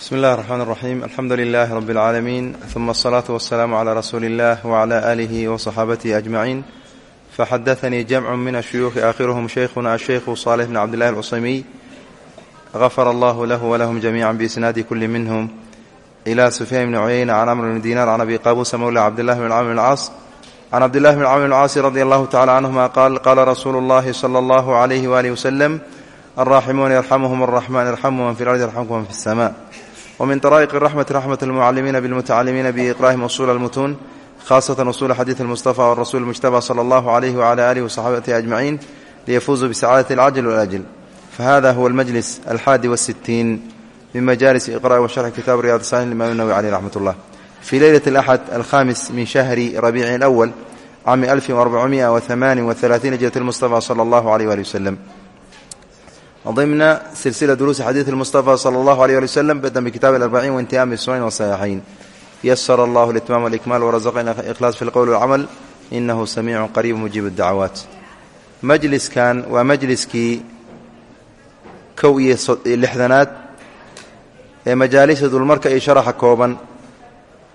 bsmi اllahi الرحmn الرaxيim alxamdu lilah rb اlcaalamiin ثuma الصlaaةu waالsalaamu عlى rasuuli اllah wعlى alihi وصaxaabatihi أجmaciin faxadaثanii jamcu min الshuyuuخi aakhiruhm shaykhuna aلshaykhu صaalح bn cabd اllahi اlcusaymiy غafar allah lahu wlahm jamiica biisnaadi kuli minhm إlى sufyaan bni cuyayna can amr bni dinar can abi qabuusa mowla cabdillahi bn camr bn اlcaas can cabdillahi bn camr bn اlcaasi radi allahu tacala canhuma qaal qaala rasuulu اllahi slى اllah عlyh walih wslm alraaximuuna yarxamuhum الraxman yarxamu man fi اlardi yarxamku man fi الsma wmin daraa'iq raxmati raxmat almucalimiina bilmutacalimiina biiqraahim usuula almutuun khaasatan usuula xadiid almustafa warasuul mujtaba sala allahu calayhi wacala aalihi wasaxaabatihi ajmaciin liyafuuzuu bisacaadati alcajl walajl fahada huwa almajlis alxaadi wasittiin min majaalis iqra'i washarxi kitaabu riyad saxih limaam nawowi caleyh raxmat ullah fii leylati alaxad alkhaamis min shahri rabiici alawal cami alfin arbacumi'a wahamaanin waalaaiin hijrat lmustafa sala allahu caleyh waali wasalam ضمن سلسلة دروس حديث المصطفى صلى الله عليه وسلم بدأ بكتاب الأربعين وانتهاء بالسنن والصحيحين يسر الله الإتمام والإكمال ورزقنا إخلاص في القول والعمل إنه سميع قريب مجيب الدعوات مجلس كان ومجلسكي kow iyo lixdanaad ee majaalisa dulmarka iyo sharaxa kooban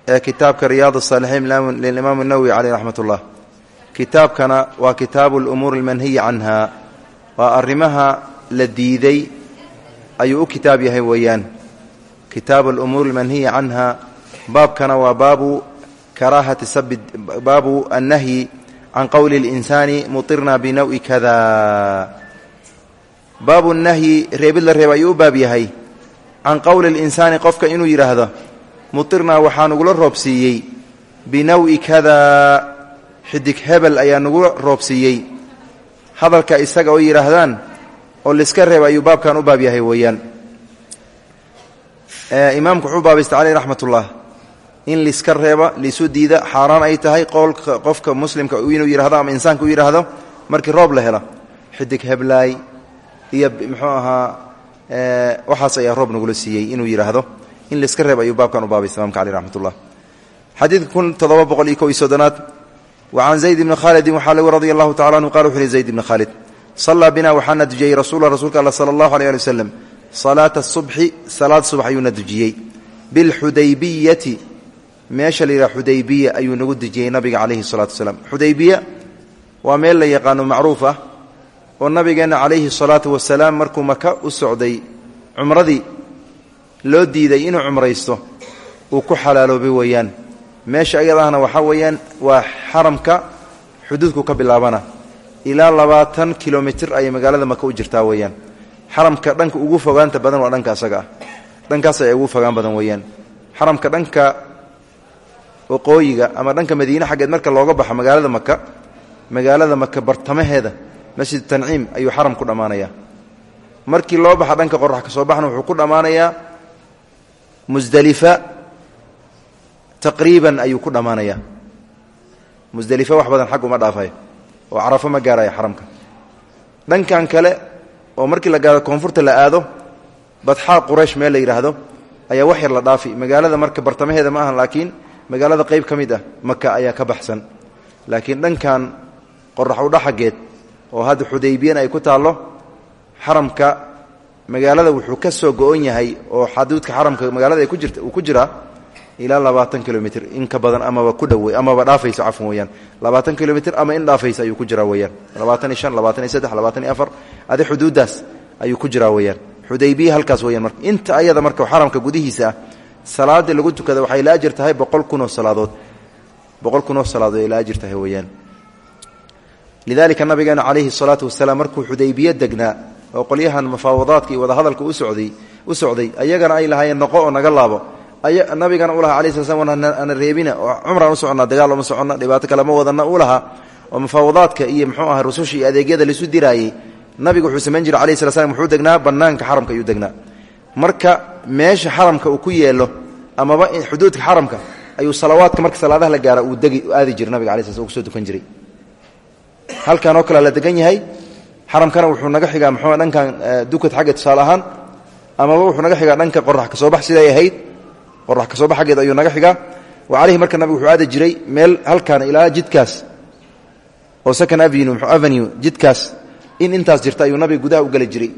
ee kitaabka riyaad الصaalixiin lilimaam الnawowi caleyh raxmat ullah kitaabkana waa kitaabu اlumuur اlmanhiyi canha waa arrimaha la diiday ayuu u kitaab yahay weeyaan. Kitaabu alumuur almanhiyi canha. Baabkana waa baabu karaahati sabi baabu annahyi can qowli اlinsaani mutirna binawi kada baabu nahyi reebid la reeb ayuu u baab yahay. Can qowli اlinsaani qofka inuu yidhaahdo mutirnaa waxaa nugula roobsiiyey. Binawi kada xidig hebel ayaa nugula roobsiiyey. Hadalka isaga oo yidhaahdaan oo liska reeb ayuu baabkan u baab yahay weeyaan. Imaamku wuxuu baabaystay caleyh raxmat ullah in liska reeba liisu diida xaaraan ay tahay qowlka qofka muslimka inuu yidhahdo ama insaanka u yidhaahdo markii roob la helo xidig heblaay iyo muxuu ahaa waxaas ayaa roob nagula siiyey inuu yidhaahdo in liska reeb ayuu baabkan u baabaystay imamka caleyh raxmat ullah xadiidka kun toddoba boqol iyo kow iyo soddonaad wa can zayd ibni khaalidin waxaa lagu radi allahu tacala anhu qala wuxu uhi zayd ibni khaalid sallaa binaa waxaana dujiyey rasuul rasuulka alla sala allahu aleyh ali waslem salaata subxi salaad subax ayuuna dujiyey bilxudaybiyati meesha la yidhaha xudaybiya ayuu nagu dujiyey nabiga calayhi salaatu wasalaam xudaybiya waa meel la yaqaano macruuf ah oo nabigeenna calayhi salaatu wasalaam markuu maka u socday cumradii loo diiday inuu cumraysto uu ku xalaaloobay weeyaan meesha ayadahna waxaa weeyaan waa xaramka xuduudku ka bilaabana ilaa labaatan kilomitir ayay magaalada maka u jirtaa weeyaan. Xaramka dhanka ugu fogaanta badan waa dhanka asaga ah. Dhankaas ay ugu fogaan badan weeyaan. Xaramka dhanka waqooyiga ama dhanka madiine xaggeed marka looga baxo magaalada maka magaalada maka bartamaheeda masjid tanciim ayuu xaram ku dhammaanayaa markii loo baxa dhanka qorax ka soo baxna wuxuu ku dhammaanayaa musdelifa taqriiban ayuu ku dhammaanayaa musdelifa wax badan xag dhaafayo oo carafo ma gaaraya xaramka. Dhankan kale oo markii la gaaro koonfurta la aado badxaa quraysh meel la yidhaahdo ayaa wax yar la dhaafi. Magaalada marka bartamaheeda ma ahan laakiin magaalada qayb ka mid ah maka ayaa ka baxsan. Laakiin dhankan qorax udha xaggeed oo hadda xudaybiyana ay ku taallo xaramka magaalada wuxuu ka soo go-on yahay oo xaduudka xaramka magaalada ku jirta uu ku jiraa ilaa labaatan kilomitr in ka badan amaba ku dhow amaba dhaafayso cafwan weyaan labaatan kilomitr ama in dhaafaysa ayuu ku jiraa weyaan labaatan iyo labaatan saddex labaatan afar. Adi xuduuddaas ayuu ku jiraa weyaan xudaybiya halkaas weyaan marka. Inta ayada marka xaramka gudihiisa ah salaada lagu tukada waxay la ajir tahay boqol kunoo salaadood. Boqol kunoo salaadood ay la ajir weyaan lidalika nabigeena calayhi salaatu wasalaam markuu xudaybiye degnaa oo qolyahan mufaawadaadka iyo wadahadalka usocday u socday ayagana ay lahaayeen noqo oo naga laabo nabigana u lahaa alai slam ana reebina oo cumraan u soconnaa dagaal oma soconna dhibaato kale ma wadanna u lahaa oo mufaawadaadka iyo mxuu aha rususha iyo adeegyada laisu diraayey. Nabigu wuxuu samayn jira alayh sla wuxuu degnaa bannaanka xaramka ayuu degnaa. Marka meesha xaramka uu ku yeelo amaba xuduudka xaramka ayuu salawaadka marka salaadaha la gaara uu degi aadi jira nabiga ala sla ku soo dukan jiray. Halkan oo kale la degan yahay xaramkana wuxuu naga xigaa mxuu dhankan dukad xagga tusaale ahaan amaba wuxuu naga xigaa dhanka qorax ka bax siday ahayd qorax ka soo bax xaggeed ayuu naga xigaa. Wa marka nabigu wuxuu aadi jiray meel halkan ilaa jidkaas oo second avenue avenue jidkaas in intaas jirta ayuu nabiga gudaha u geli jiray.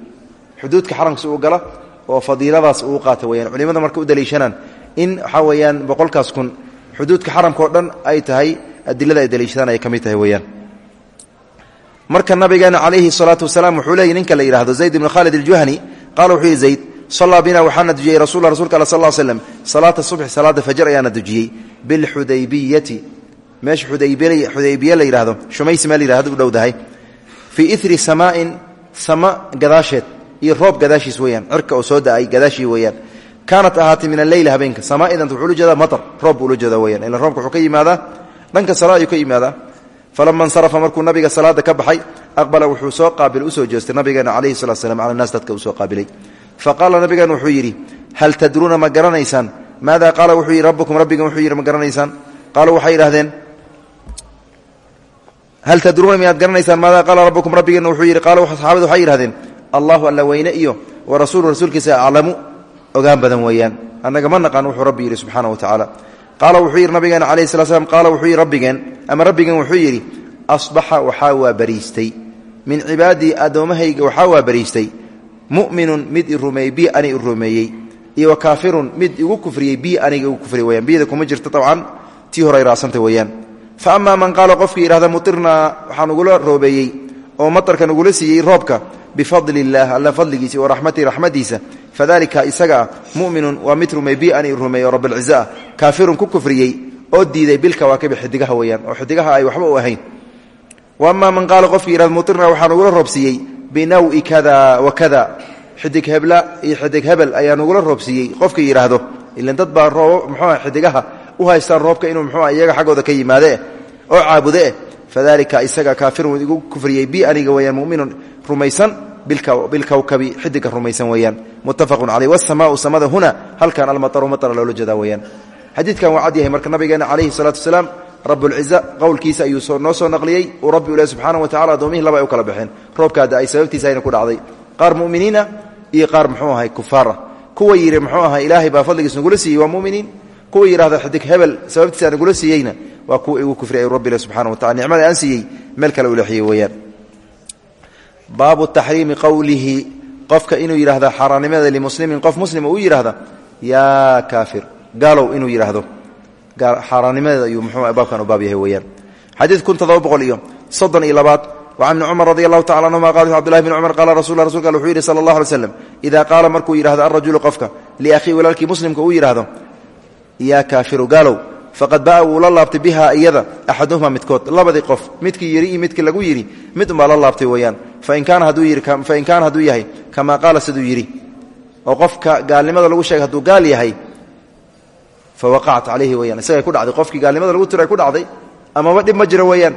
Xuduudka xaramkas uu gala oo fadiiladaas uu qaata weyaan culimada marka u daliishanaan in waxaa boqolkaas kun xuduudka xaramka o dhan ay tahay adilada ay daliishadaan ay ka tahay weyaan marka nabigeena calayhi salaatu wasalaam wuxuu leeyay ninka la yidhahdo zayd ibnu khaalid aljuhani qaala wuxuu zayd sallaa bina waxaana dujiyey rasul rasulka al sal slm salaata subxi salaada fajr ayaana dujiyey bilxudaybiyati meesha xudaybiye la yidhahdo shumaysi meel yihahdo u dhowdahay fii iri samaain sama gadaasheed iyo roob gadaashiis weyaan cirka oo soo da'ay gadaashii weyaan kaanat ahaatay min alleyli habeenka samaaidant wuxuu ula jeedaa matar roob buu ula jeeda weyaan ila roobka wuxuu ka yimaadaa dhanka sala ayuu ka yimaadaa falama insarafa markuu nabiga salaada ka baxay aqbala wuxuu soo qaabil u soo jeestay nabigeena calayhi salatu slam cala naas fa qaala nabigeena wuxuu yidhi hal tadruuna ma garanaysaan? Maada qaala wuxuu yidhi rabbukum rabbigan wuxuu yidhi ma garanaysaan? Qaaluu waxay yidhahdeen hal tadruuna miyaad garanaysaan? Maada qaala rabbukum rabbigeena wuxuu yidhi qaala saxaabadu waxay yidhahdeen allahu alla weyne iyo wa rasuulu rasuulkiisa aclamu ogaan badan weeyaan. Annaga ma naqaan wuxuu rabbi yidhi subxaana wa tacaala. Qaala wuxuu yidhi nabigeena calayhi sala slam qaala wuxuu yidhi rabbigeen ama rabbigan wuxuu yidhi asbaxa waxaa waa mu'minun mid i rumeeyey bi ani i rumeeyey iyo wa kaafirun mid igu kufriyey bi aniga igu kufriyey weyaan biyada kuma jirto dabcan tii hore ay weeyaan. Fa amaa man qaala qofkii yidhahda mutirnaa waxaa nugula roobeeyey oo matarka nugula siiyey roobka bifadli illaah alla fadligiisa wa raxmatihi raxmadiisa fadalika isaga ah mu'minun waa mid rumey bi ani rumeeyo rabbilciza ah. Kaafirun ku kufriyey oo diiday bilkawaakibi xidigaha weeyaan. Oo xidigaha ay waxba u ahayn. Wa amaa man qaala qofkii yihahda mutirnaa waxaa nugula roobsiiyey binawi kada wa kada. Xidig hebla iyo xidig hebel ayaa nugula roobsiiyey. Qofkii yidhaahdo ilan dad baa muxuuah xidigaha u haystaan roobka inuu muxuuah iyaga xaggooda ka yimaadee oo caabudeeh fadalika isaga kaafirun igu kufriyey. Bi aniga weeyaan muminun rumaysan bilkawkabi xidiga rumaysan weeyaan. Muttafaqun caleyh wasamaau samada huna halkan almataru matara loola jeedaa weeyaan. Xadiidkan waa cad yahay marka nabigeena calayhi salaatu wasalaam rabulciza qowlkiisa ayuu noo soo naqliyey. Uu rabbi u leh subxaana wa tacala adoomihii laba ay u kala baxeen. Roobkaada ay sababtiisa ayna ku dhacday. Qaar muminiina iyo qaar muxuu ahay kufaar ah kuwa yidhi muxuu ahay ilaahay baa fadligiis nagula siiyey waa muminiin. Kuwa yidhahda xidig hebel sababtiisa nagula siiyeyna. Waa kuwa igu kufri ay rabbi leh subxana wa tacala nicmada aan siiyey meel kale u leexiyey weeyaan. Baabu taxriimi qowlihi qofka inuu yidhahda xaaraannimada limuslimin qof muslima uu yidhahda yaa kaafir xaaraannimadeeda ayuu muxuu baabkan u baab yahay weeyaan. Xadiid kun todoba boqol iyo soddon iyo labaad wacan ibni cumar radi allahu tacala anhuma qala cbdullahi bni cumar qaala rasul rasulka wuxuu yidhi sala allah alay slam idaa qaala markuu yidhahdo alrajulu qofka liakhii walaalkii muslimka uu faqad baa wuu la biha iyada axaduhuma midkood labadii qof midkii yidhi iyo lagu yidhi mid unbaa la laabtay weeyaan fain kaana hadduu yahay kamaa qaala siduu yidhi oo qofka gaalnimada lagu sheegay hadduu gaal yahay fawaqacat calayhi weyaan isagay ku dhacday qofkii gaalnimada lagu tiray ku dhacday amaba dhib ma jiro weeyaan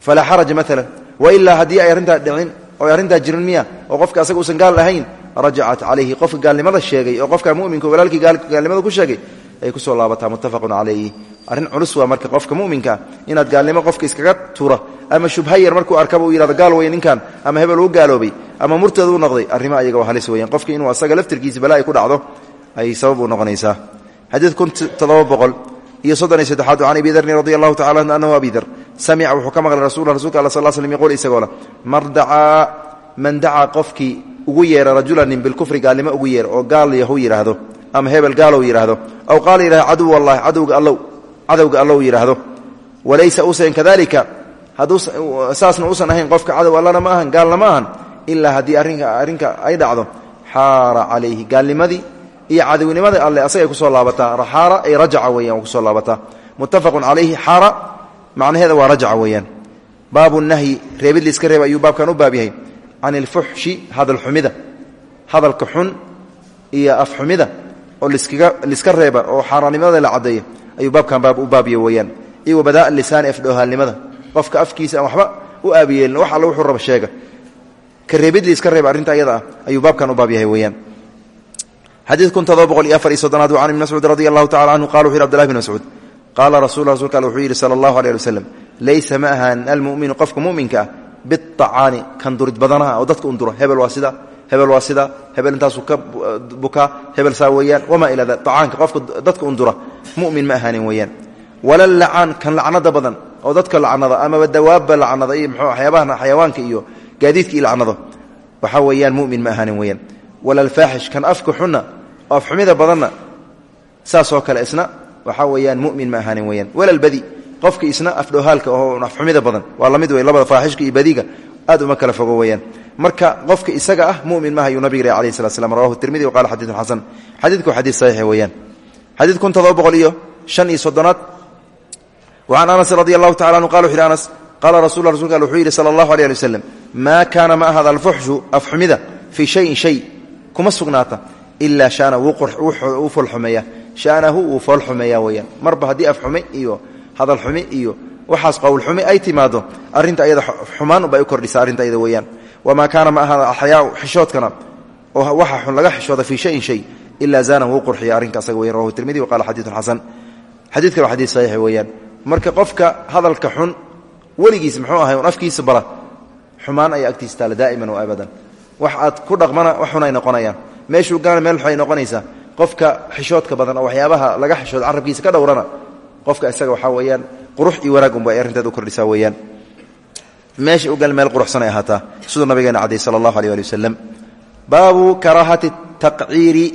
falaa xaraja maalan wailaa haddii ay arrintaa dhicin oo ay jirin miya oo qofka asaga uusan gaal ahayn rajacat calayhi qofka gaalnimada sheegay oo qofka muminka walaalkii gaalnimada ku sheegay ay ku soo laabataa muttafaqun calayhi arrin culus waa marka qofka muminkaa inaad gaalnimo qofka iskaga tura ama shubha yar markuu arkaba uu yihahdo gaal wey ninkan ama hebel uu gaaloobay ama murteed u noqday arrimo ayaga waa halis weyan qofka inuu asaga laftirkiisa bala ku dhacdo ay sabab u noqonaysaa xadiid kun todoba boqol iyo soddon iyo saddexaad can abi darni radi allahu tacala anhu anahu abi dar samica wuxuu ka maqlay rasul rasulka alla sal slm yquul isagoo leh mar dacaa man dacaa qofkii ugu yeera rajulanin bilkufri gaalnimo ugu yeera oo gaal yahu yidhaahdo ama hebel gaalow yidhaahdo aw qaala yidhahdo caduw allahi cadowga allow cadowga allow yidhaahdo walaysa usan kadalika saasna uusan ahayn qofka cadow allana ma ahan gaalna ma ahan ilaa haddii arrinka ay dhacdo xaara calayhi gaalnimadii iyo cadownimada alle asagay ku soo laabataa. Xaara ay rajaca weyan ku soo laabataa. Muttafaqun calayhi xaara macnaheeda waa rajaca weeyaan. Baabu nahyi reebid liiska reeba ayuu baabkan u baab can ilfuxshi hadalxumida hadalka xun iyo afxumida oo liska reeba oo xaaraannimada la caddeeya ayuu baabkan baab u baabya weeyaan. Iyo wabadaa lisaani afdhoohaalnimada qofka afkiisa aan waxba u aabiyeelin wax alle wuxuu raba sheega. Ka reebid liiska reeba arrinta ayada ah ayuu baabkan u baab yahay weeyaan xadiid kun todoba boqol iyo afar iyo soddonaad can ibn mascuud radi allahu tacala canhu qala wuxu yhi abdulahi bn mascuud qaala rasul rasulka al wuxuu yidhi sala allahu aleh ali waslem laysa ma ahaan almuminu qofka muminka ah biacaani kan durid badanaha oo dadka unduro hebel waa sida hebel waa sida hebel intaasuu ka bukaa hebel saa weeyaan wamaa ila da acaanka qofka dadka undura mumin ma ahaanin weeyaan. Wala lacaan kan lacnada badan i walalfaaxish kan afka xunna oo afxumida badanna saasoo kale isna waxaa weeyaan mumin ma ahaanin weyaan walalbadi qofki isna afdhoohaalka oo afxumida badan waa la mid wey labada faaxishka iyo badiga aad uma kala fogo weyaan marka qofka isaga ah mumin maaha ayuu nabig yih alayh slat slam rawahu tirmidi waqala xadiiun xasan. Xadiidku xadiid saxiix weeyaan. Xadiid kun todoba shan iyo soddonaad. Anas radi allahu tacala anhu qala rasul rasulka al wuxuu yidhi sala allahu alay ali waslem maa kaana ma fii shayin shay kuma sugnaata ilaa shaana wuu foolxumeeya shaanahu wuu foolxumeeya weyaan marba haddii afxumi iyo hadalxumi iyo waxaas qowlxumi ay timaado arrinta ayada xumaan ubay u kordhisa arrinta ayada weeyaan. Wamaa kaana ma ahada axyaau xishoodkana oo waxa xun laga xishooda fii shayin shay ilaa zaana wuu qurxiya arrinka asaga weyan rawahu tirmidi wa qala xadiidun xasan. Xadiidkan waa xadiid saxiix weeyaan. Marka qofka hadalka xun weligiis muxuu ahay un afkiisa bala xumaan ayaa agtiisa taala daa'iman wa abadan wax aad ku dhaqmana wax xun ay noqonayaan. Meeshuu gaana meel waxay noqonaysaa qofka xishoodka badan oo waxyaabaha laga xishooda carabkiisa ka dhowrana qofka isaga waxaa weeyaan qurux iyo wanaag unba ay arrinteed kordhisaa weeyaan. Meesha u gal meel quruxsan ay ahaataa siduu nabigeena cadday sala allahu aleh ali wasalam baabu karaahati taqciiri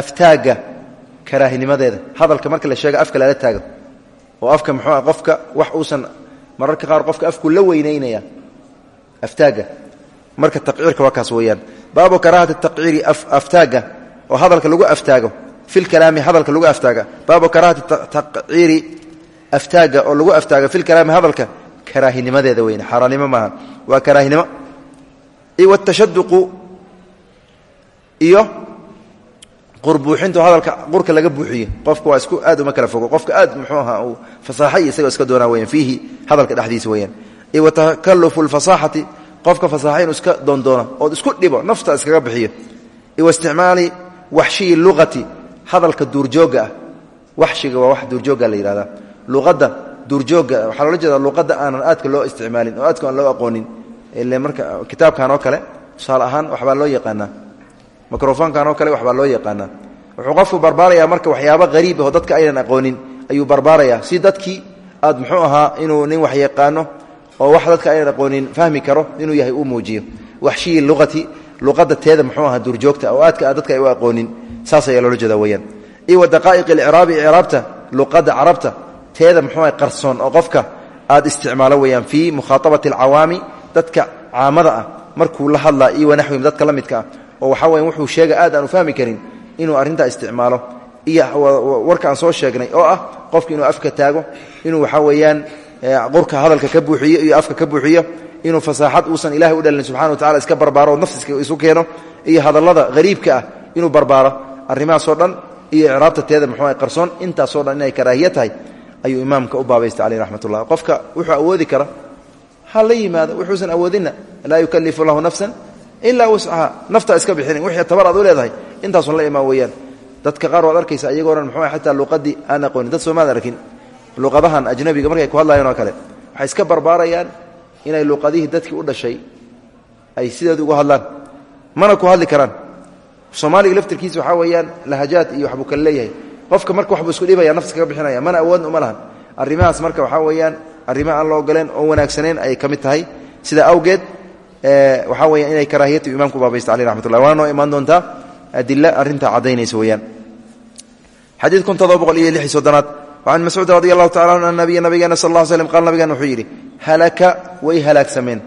aftaagga karaahinimadeeda hadalka marka la sheega afka lala taago oo afka muxuu qofka wax uusan mararka qaar qofka afku la weynaynaya aftaagga marka taqciirka waa kaas weeyaan. Baabu karaahati aftaaga oo hadalka lagu aftaago fi lkalaami hadalka lagu aftaaga. Baabu karaahati taqciiri aftaaga oo lagu aftaago fi lkalaami hadalka karaahinimadeeda weyn xaaraannimo maaha. Waa karaahinimo watashaduqu iyo qurbuuxintu hadalka qurka laga buuxiyo. Qofka waa isku aad uma kala fogo. Qofka aad muxuu ahaa fasaaxay isagoo iska doonaa weyaan fiihi hadalka dhexdiisa weeyaan. Iyo watakalufu lfasaaxati qofka fasaaxa inuu iska doondoono ood isku dhibo nafta iskaga bixiyo. Iyo isticmaali waxshiyi luqati hadalka duurjoogga ah. Waa wax duurjoogga la yihahdaa luqadda duurjoogga waxaa loola jeeda luqadda aanan aadka loo isticmaalin oo aadka aan loo aqoonin. Ile marka kitaabkan oo kale tusaale ahaan waxbaa loo yaqaanaa. Microfonkan oo kale waxbaa loo yaqaanaa. Wuxuu qofku barbaarayaa marka waxyaaba hariib oo dadka aynan aqoonin ayuu barbaarayaa. Si dadkii aad muxuu ahaa inuu nin wax yaqaano oo wax dadka aynan aqoonin fahmi karo inuu yahay uu muujiyo. Waxshiyi luqati luqadda teeda muxuu ahaa duurjoogta oo aadka dadka ay u aqoonin saas ayaa loola jeeda weyaan iyo wa daqaa'iq alciraabi icraabta luqadda carabta teeda muxuu aha qarsoon oo qofka aad isticmaalo weyaan fii mukhaaabati alcawaami dadka caamada ah markuu la hadlaa iyo wanaxwim dadka la midka ah oo waxaa weya wuxuu sheega aad aanu fahmi karin inuu arrintaa isticmaalo. Iyo warka aan soo sheegnay oo ah qofka inuu afka taago inuu waxaa weeyaan qurka hadalka ka buuxiyo iyo afka ka buuxiyo inuu fasaaxad uusan ilahay u dhalin subxana wa tacala iska barbaaro oo isu keeno iyo hadallada hariibka ah inuu barbaaro. Arrimahaasoo dhan iyo icraabta teeda muxuu qarsoon intaasoo dhan inay karaahiya ayuu imaamka u baabaystay caleyh raxmat qofka wuxuu awoodi kara ha la yimaado wuxuusan awoodinna laa yukalifu nafsan ilaa wuscaha naftaa iska bixinin wixii tabar u leedahay intaasun la imaan weeyaan. Dadka qaar waad arkaysa iyagoo dhan muxuu xataa luqadii aan aqoonin. Dad soomaad arkin luqadahan ajnabiga markay ku hadlayaan oo kale waxay iska barbaarayaan inay luqadihii dadkii u dhashay ay sideedu uga hadlaan mana ku hadli karaan. Soomaaliga laftirkiisa waxaa weeyaan lahajaad iyo waxbuu kale qofka marka waxbuu isku dhibaya nafs kaga bixinaya mana awoodna uma lahan. Arrimahaas marka waxaa weeyaan arrimo la ogoleen oo wanaagsaneen ayay ka tahay. Sidaa awgeed waxaa weya inay karaahiyatu imamku baabaysta aleh raxmat waana noo imaan doontaa adilo arrintaa caddaynaysa weyaan kun todoba boqol iyo wacan mascuud radi allahu tacala anhu an nabiya nabigeena sal ll slm qaal nabigeena wuxuu yidhi halaka way halaagsameen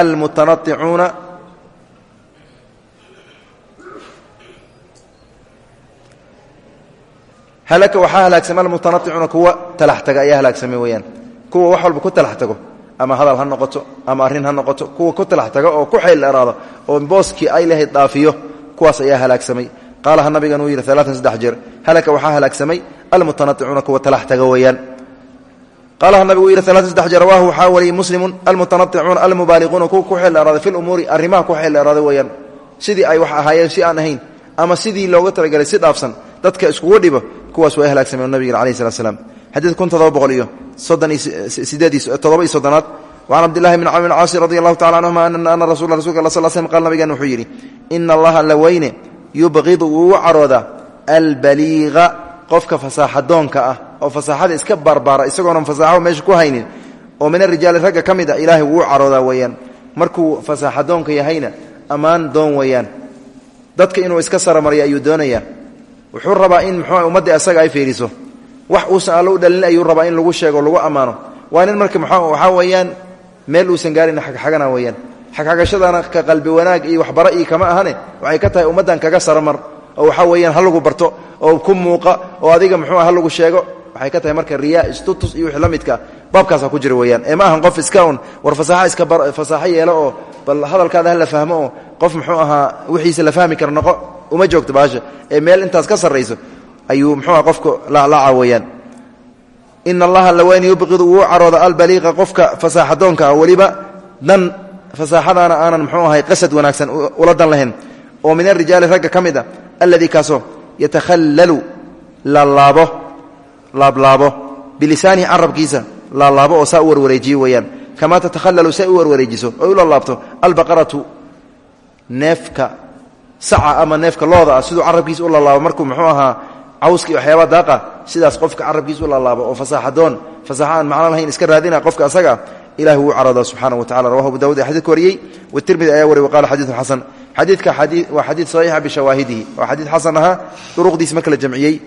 almutanaicuuna halaka waxaa halaagsamay almutanaicuuna kuwa talax taga ayaa halaagsamay weyaan kuwa wax walba ku talax tago ama hadal ha noqoto ama arrin ha noqoto kuwa ku talax tago oo ku xayl dheeraado oo booskii ay lahayd dhaafiyo kuwaas ayaa halaagsamay qaalaha nabigan uu yidhi alaatan saddex jeer halaka waxaa halaagsamay almutanaicuuna kuwa talax taga weeyaan qaalaha nabigu yidhi alaatan saddex jeer rawaahu waxaa wariyey muslimun almutanaicuuna almubaaliquuna kuwa ku xeel dheeraaday fi lumuuri arrimaha ku xeel dheeraaday weeyaan sidii ay wax ahaayeen si aan ahayn ama sidii looga talagalay si dhaafsan dadka iskugu dhibo kuwaas waa halaagsameen nabiga alayh salat slam xadiid kun todoba boqol iyo soddon iyo soddonaad wacan cabdillahi bn camr bn caasi radi allahu tacala canhuma ana rasul rasulka alla sl slm qal nabigan wuxuu yidhi ina allaha la weyne yubqidu wuu u caroodaa albaliiqa qofka fasaaxadoonka ah oo fasaaxada iska barbaara isagoonan fasaaxo meesha ku haynin oo min arijaali ragga ka mid a ilaahay wuu caroodaa weeyaan markuu fasaaxadoonka yahayna ammaan doon weeyaan dadka inuu iska saramaryo ayuu doonayaa wuxuu rabaa in muxuu ummadda asaga ay fiiriso. Wax uusan allo u dhalin ayuu rabaa in lagu sheego lagu ammaano. Waa nin marka waxaa weeyaan meel uusan gaarin xagxagana weeyaan xagxagashadana ka qalbi wanaag iyo waxbara iyo kama ahane waxay ka tahay ummaddan kaga saramar oo waxaa weeyaan ha lagu barto oo ku muuqa oo adiga muxuu ha lagu sheego. Waxay ka tahay marka riyaa istutus iyo wixii la ku jira weeyaan. Ee ma qof iska un war fasaaxa iska fasaaxo yeelo oo bal hadalkaada ha la fahmo oo qof muxuu ahaa wixiisa la fahmi kara noqo uma joogto baasha. Ee meel intaas ka sarrayso ayuu muxuu aha qofka laclaca weeyaan. In allaha laweyn yubqidu wuu carooda albaliiqa qofka fasaaxadoonka ah. Dan fasaaxadaana aanan muxuu ahay qasad wanaagsan ula dan lahayn. Oo min arijaali ragga ka alladii kaasoo yatakhallalu laalaabo laablaabo bilisaanihi carabkiisa laalaabo oo saa u warwareejiyo weeyaan kamaa tatakhallalu say u warwareejiso oy u laalaabto albaqaratu neefka saca ama neefka looda ah siduu carabkiisa u laalaabo markuu muxuu ahaa cawska iyo waxyaaba daaqa sidaas qofka carabkiisa u laalaabo oo fasaaxadoon fasaaxa aan macno lahayn iska raadina qofka asaga ilahi wuu caroodaa subxaana wa tacala rawahu abu dawud ee xadidka wariyey watirmidi ayaa wariy waqala xadiidun xasan xadiidka waa xadiid saxiixa bishawaahidihi waa xadiid xasan ahaa duruqdiis marka la jamciyey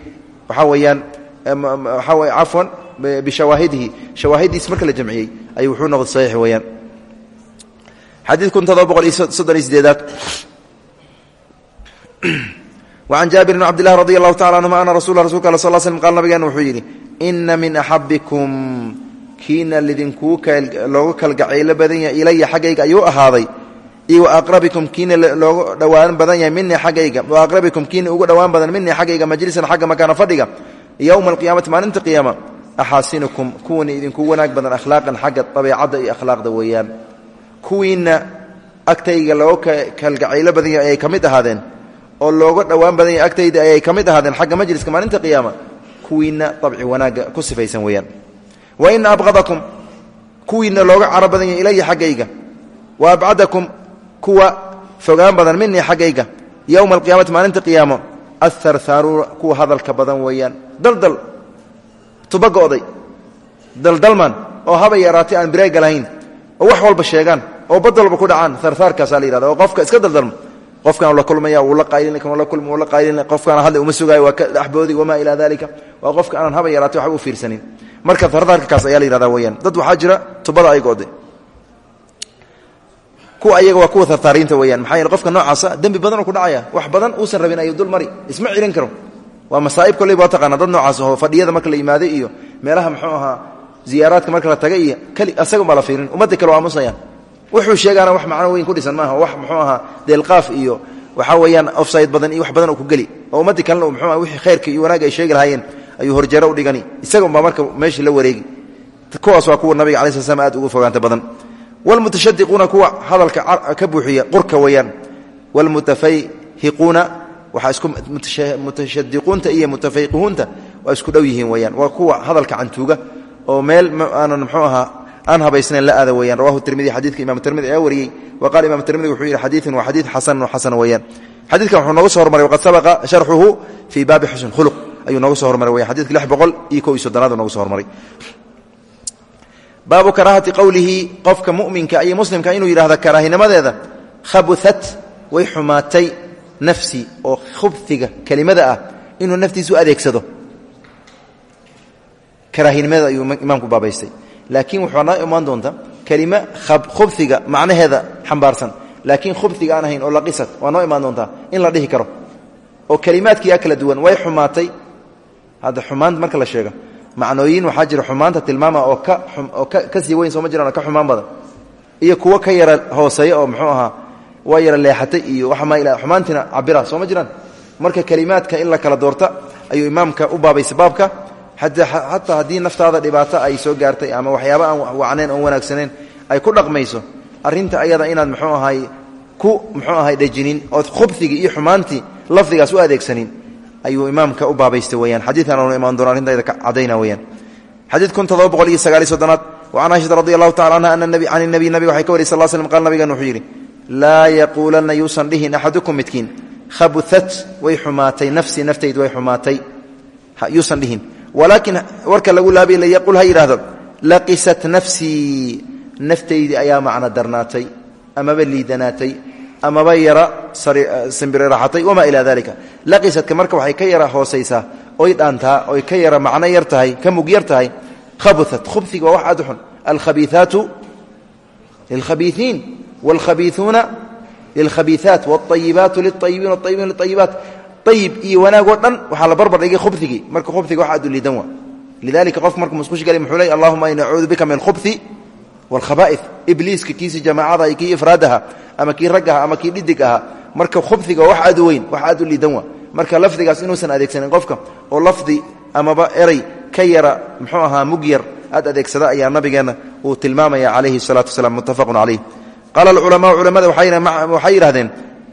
waxaa weeyaan waxaa wey cafwan bishawaahidihi shawaahidiis marka la jamciyey ayuu wuxuu noqday saxiix weeyaan xadiid kun todoba boqol iyo soddon iyo sideedaad وعن jaaبir بن cبd لله رضي الله taعالى عنهma أna rasul rasulka al sl sلم qal nabigeena wuxuu yidhi إna min أxabiكum kiina lidinkuu looga kalgacaylo badan yahay ilaya xaggayga ayuu ahaaday. Iyo waaqrabikum kiina looga dhowaan badan yahay minii xaggayga waaqrabikum kiina ugu dhawaan badan minii xaggayga majlisan xagga makaana fadhiga. Yowma alqiyaamati maalinta qiyaama axaasinukum kuwani idinku wanaag badan akhlaaqan xagga dabeecadda iyo akhlaaqda weeyaan. Kuwiinna agtayga looga kalgacaylo badan yahay ayay ka ahaadeen. Oo loogu dhawaan badan yahay agtayda ayay ka mid ahaadeen xagga majliska maalinta qiyaama. Kuwiinna dabci wanaaga ku sifaysan weeyaan wa ina abqadakum kuwiina looga caro badan yahay ilaya xaggayga. wa abcadakum kuwa fogaan badan minii xaggayga. yowma alqiyaamati maalinta qiyaamo aharhaaruuna kuwa hadalka badan weeyaan. daldal tuba go'day daldalman oo haba yaraatay aan bireega lahayn oo wax walba sheegaan oo bad walba ku dhacaan harhaarkaasaa la yihahda oo qofka iska daldalmo qofkaan la kulmaya wuu la qaylin kan la kulmi wuu la qaylin qofkaan hadle uma sugaayo waa ka dhexboodi wamaa ilaa dalika waa qofka marka harhaarkakaas ayaa la yihahda weyaan dad waxaa jira tubada ay go'day kuwa ayaga waa kuwa harhaariinta weyaan maxaa qofka noocaasa dembi badanoo ku dhacaya wax badan uusan rabin ayuu dul isma celin karo. Waa masaa'ib kolley baa taqaana dad noocaas oo fadhiyada marka la yimaado iyo meelaha muxuu ahaa ziyaaraadka marka la taga iyo keli asaga baa la fiirin. Ummadda kale waa aamusayaan wuxuu sheegaana wax macno weyn ku dhisan maaha. Wax muxuu ahaa deelqaaf iyo waxaa weeyaan ofsayd badan iyo wax badan oo ku geli. Oo ummaddii kalena u muxuu wixii khayrka iyo wanaagga ay sheegi lahaayeen ayuu horjeero u dhigani. Isaga unbaa marka meeshii la wareegi. Kuwaas waa kuwa nabiga alai sl aad ugu fogaanta badan. Wlmutashadiquuna kuwa hadalka ka buuxiya qurka weeyaan. Wlmutafayhiquuna mutashadiquunta iyo mutafayqihuunta waa isku dhow yihiin weyaan waa kuwa hadalka cantuuga oo meel aanan mxuu ahaa aan habaysnayn la aada weyaan rawahu tirmidi xadidka imam tirmidi ayaa wariyey. Wa qala imam tirmidi wuxuu yidhi xadiiun waa xadiid xasanun xasan weyaan xadidkan wuxuu nooga so hormaray waqad sabaqa sharxuhu fii baabi xusn khuluq ayuu nooga so hormaray weyan xadidka lix iyo kow iyo soddonaad nooga hormaray. Baabu karaahati qowlihi qofka muminka iyo muslimka inuu yidhahda karaahinimadeeda khabuat way xumaatay nafsi oo khubhiga kelimada ah inuu naftiisa u adeegsado. Karaahinimadeeda ayuu imaamku baabaystay. Laakiin noo imaan doonta kelime khubhiga macnaheeda xambaarsan. Laakiin khubhiga aan oo laqisad waa noo imaan doontaa in la dhihi karo. Oo kelimaadkiiaa kala duwan way xumaatay hadda xumaanta marka la sheego. Macnooyin waxaa jira xumaanta tilmaama oo ka sii weyn sooma jiraan ka xumaan badan. Iyo kuwo ka yara hooseeya oo muxuu ahaa waa yara leexatay iyo waxama xumaantiina cabira sooma jiraan. Marka kelimaadka in la kala doorta ayuu imaamka u baabaysay baabka. Xataa haddii naftaada dhibaato ay soo gaartay ama waxyaaba aan wacnayn oon wanaagsaneyn ay ku dhaqmayso arinta ayada inaad muxuu ahay ku muxuu ahay dhejinin ood khubhigii iyo xumaantii lafdigaas u adeegsanin ayuu imaamka u baabaystay weyaan xadiikan oonu imaan doona arrintayda cadayna weyaan xadiid kun todoba boqol iyo sagaaliy soddonaad wacan aishata radi allahu tacala anha can nabiy nabiga waxay ka wariy sal slm qaal nabigan wuxuu yidhi laa yaquulanna yuusan dhihin axadukum midkiin. Khabuat way xumaatay. Nafsii naftaydu way xumaatay. Yuusan dhihin. Warka lagu laabay layaqul ha yidhaahdo laqisat nafsii. Naftaydii ayaa macno darnaatay amaba liidanaatay amaba yara eh, simbiriraxatay wamaa ilaa dalika laqisadka marka waxay ka yara hoosaysaa oy dhaantaa oy ka yara macno yar tahay ka mug yar tahay khabuat khubsiga waa wax aad u xun. Alkhabiiaatu lilkhabiiiin wاlkhabiiuuna lilkhabiiaat wاlayibaatu liayibiin ayibiin liayibaat ayib iyo wanaagoo dhan waxaa la barbar dhigay khubigii marka khubsiga wax aad u liidan wa lidalika qof marka musqushi gali muxuu ley allahuma ini nacuudu bika min khubsi wlkhabaaih ibliiska kiisi jamaacada iyo kii ifraadaha ama kii raggaha ama kii marka khubsiga wax aad weyn wax aad u liidan marka lafdigaas inuusan adeegsanin qofka oo lafdi amaba eray ka yara muxuu ahaa mug aad adeegsada ayaa nabigeenna uu tilmaamaya calayhi salaatu wasalaam muttafaqun calayh. Qaala alculamaau culamada waxay yidhahdeen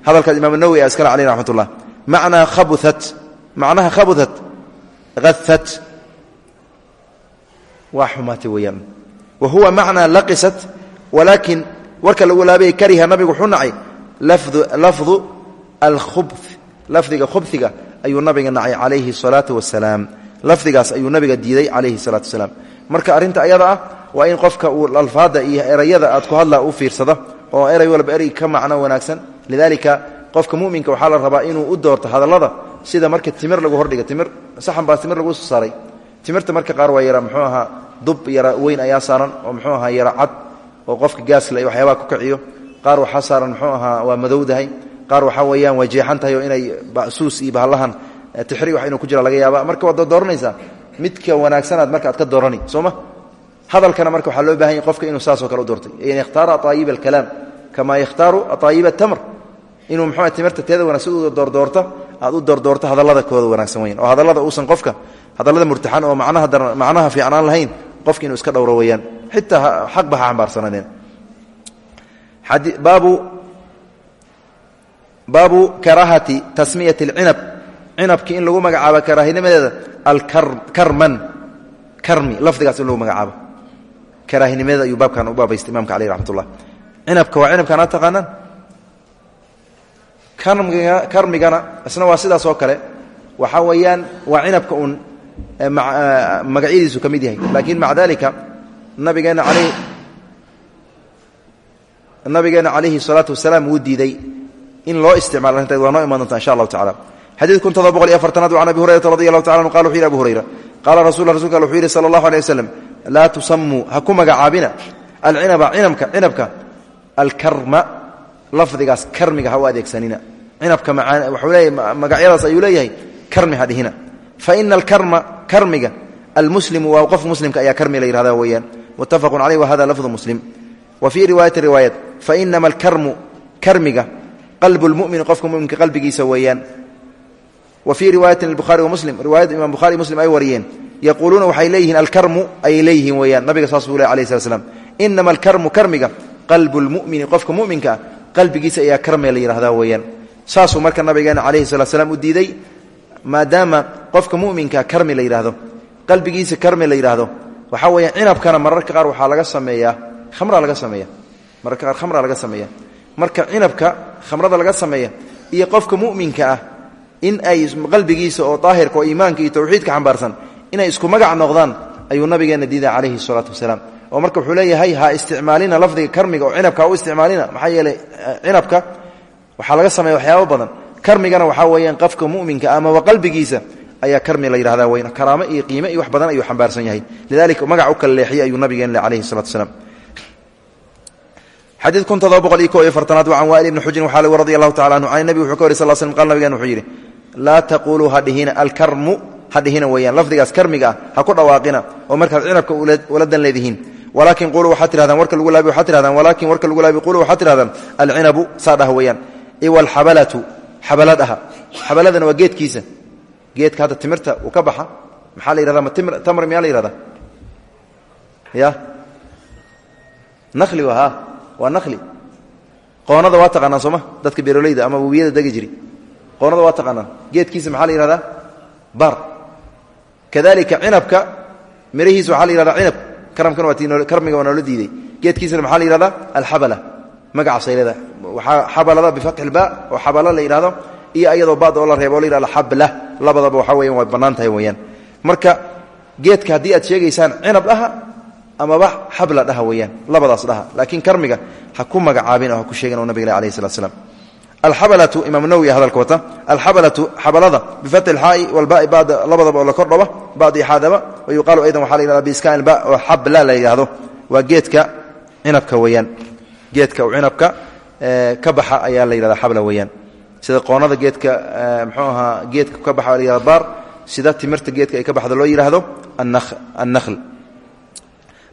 hadalkaas imaam nawwi askale caleyh raxmat ullah macnaa khabuat macnaha khabuat haat waa xumaatay weyaan wahuwa macnaa laqisat walaakin warka lagu laabay kariha nabigu wuxuu nacay lafdu alkhub lafdiga khubfiga ayuu nabiga nacay calayhi salaatu wasalaam lafdigaas ayuu nabiga diiday calayhi salaatu marka arrinta ayada ah in qofka uu alfaada iyo erayada aad ku hadla u fiirsada oo eray walba eray ka macno wanaagsan. Lidaalika qofka muminka waxaa la rabaa inuu u doorto hadallada sida marka timir lagu hordhiga timir saxan baa timir lagu soo saaray. Timirta marka qaar waa yaraa muxuu ahaa dub yara weyn ayaa saaran oo muxuu ahaa yara cad oo qofka gaasle waxyaabaha ku kiciyo. Qaar waxaa saaran muxuu ahaa waa madowdahay. Qaar waxaa weeyaan waa jeexan tahay oo inay basuus iyo bahallahan tixri wax inuu ku jira laga yaaba marka waad dooranaysaa midka wanaagsanaad marka aad ka doorani soo ma? Hadalkana marka waxaa loo baahan yahy qofka inuu saasoo kale u doortay. An yakhtaara aayib alkalaam kamaa yakhtaaru aayib atamr inuu mxua timirta teeda wanagsan u doordoorto aad u doordoorto hadallada kooda wanaagsan weyan oo hadallada uusan qofka hadallada murtaxan oo macnaha fiican aan lahayn qofka inuu iska dhowro weyaan xitaa xaqba ha xambaarsanadeen baabu karaahati tasmiyati اlcinab cinabki in lagu magacaabo karaahinimadeeda alkarman karmi lafdigaas lagu magacaabo. Karaahinimadeeda ayuu baabkan u baabaystay imamka aleyh raxmat ullah cinabka waa cinabkan aad taqaanaan? Karmigana isna waa sidaas oo kale. Waxaa weeyaan waa cinabka magacyadiisu ka mid yahay. Laakiin maca dalika nabigeenna aleyh nabigeenna calayhi salaatu wasalaam wuu diiday in loo isticmaal arrinteed waa noo iman insha allahu tacala xadiid kun todoba boqol iyo afartanaad can abi hurayrata taala anu qala abu hurayra qaala rasul rasulka wuxuu yidhi sala allahu aleyh waslem laa tusamuu ha ku magacaabina alcinaba cinabka cinabka alkarma karmiga ha u adeegsanina. Cinabka macaan waxuu leeyahay magacyadaas ayuu karmi ha faina alkarma karmiga almuslimu waa qof muslimka ayaa karmi la yihahda weeyaan. Muttafaqun caleyh wa hada lafdu muslim. Wa fii riwaayati riwaayat fainama alkarmu karmiga qalbu lmumini qofka muminka qalbigiisa weeyaan. Wa fii riwaayati buhari wamuslim riwaayad imam buhari muslim ay wariyeen. Yaquuluuna waxay leeyihiin alkarmu ayay leeyihiin weyaan nabiga saas buu le alayh slat slam inama alkarmu karmiga qalbu lmumini qofka muminka ah qalbigiisa ayaa karme la yihahda weeyaan. Saasuu maadaama qofka muminka karmi la yidhaahdo qalbigiisa karmi la yidhaahdo waxaa weeya cinabkana mararka qaar waxaa laga sameeyaa khamra laga sameeya mararka qaar khamra laga sameeya marka cinabka khamrada laga sameeya iyo qofka muminka ah in ay qalbigiisa oo daahirka oo iimaanka iyo tawxiidka xambaarsan inay isku magac noqdaan ayuu nabigeena diiday calayhi salaatu wasalaam. Oo marka wuxuu leeyahay ha isticmaalina lafdiga karmiga oo cinabka u isticmaalina. Maxaa yeeley cinabka waxaa laga sameeya waxyaabo badan karmigana waxaa weeyaan qofka muminka amaba qalbigiisa ayaa karmi la yidhahda weyn karaamo iyo qiime iyo wax badan ayuu xambaarsan yahay. Lidalika magac u kala leexiyey ayuu nabigeen le calayhi salatu wasalaam. Xadiid kun todoba boqol iyo ko iyo fartanaad wa can waa'il ibni xujrin waxaa lg radi allahu tacala anhu. Can nabigu wuxuu ka wari sal slm qal nabigen wuxuu yidhi laa taquluu ha dhihina alkarmu ha dhihina weeyaan. Lafdigaas karmiga ah ha ku dhawaaqina oo markaad cinabka ula dan leedihiin. Walaakin quluu waxaad tihahdaan warka lagu laabi waxaad tihahdaan walaakin warka lagu laabi quluu waxaad tihahdaan alcinabu saa dhaha weeyaan. Iwalxabalatu xabala dhaha xabaladana waa geedkiisa. Geedka hadda timirta uu ka baxa maxaa la yihahda ma tamr miyaa la yihahda ya nahli ha waa nahli qoonada waa taqaanaan sooma dadka beeroleyda ama webiyada degi jiri. Qoonada waa taqaanaan geedkiisa maxaa la yihahdaa bar. Kadalika cinabka mirihiisa waxaa la yihahda cinab. Karamkana waa ti karmiga waa noola diiday geedkiisana maxaa la yihahdaa alxabala. Magacaasay leeda waxaa xabalada bifatxi ilba oo xabalo la yidhahdo iyo iyadoo bad oo la reebo o la yihahdo xabla. Labadaba waxaa weyan way bannaan tahay weeyaan. Marka geedka haddii aad sheegaysaan cinab dhaha amaba xabla dhaha weeyaan. Labadaas dhaha. Laakiin karmiga ha ku magacaabin oo ha ku sheegin oo nabig alayh slat slam alxabalatu imaam nawowi hadalka wata alxabalatu xabalada bifati lxaai walbai bada labadaba oo la kordhabo badi xaadaba wa yuqaalu aydan waxaa la yihahda biiskaan ba oo xabla la yidhaahdo waa geedka cinabka weeyaan. Geedka u cinabka ka baxa ayaa la yidhahda xabla weeyaan. Sida qoonada geedka mxuu ahaa geedka ka baxa la yihahda sida timirta geedka ay ka baxdo loo yidhaahdo annakhl.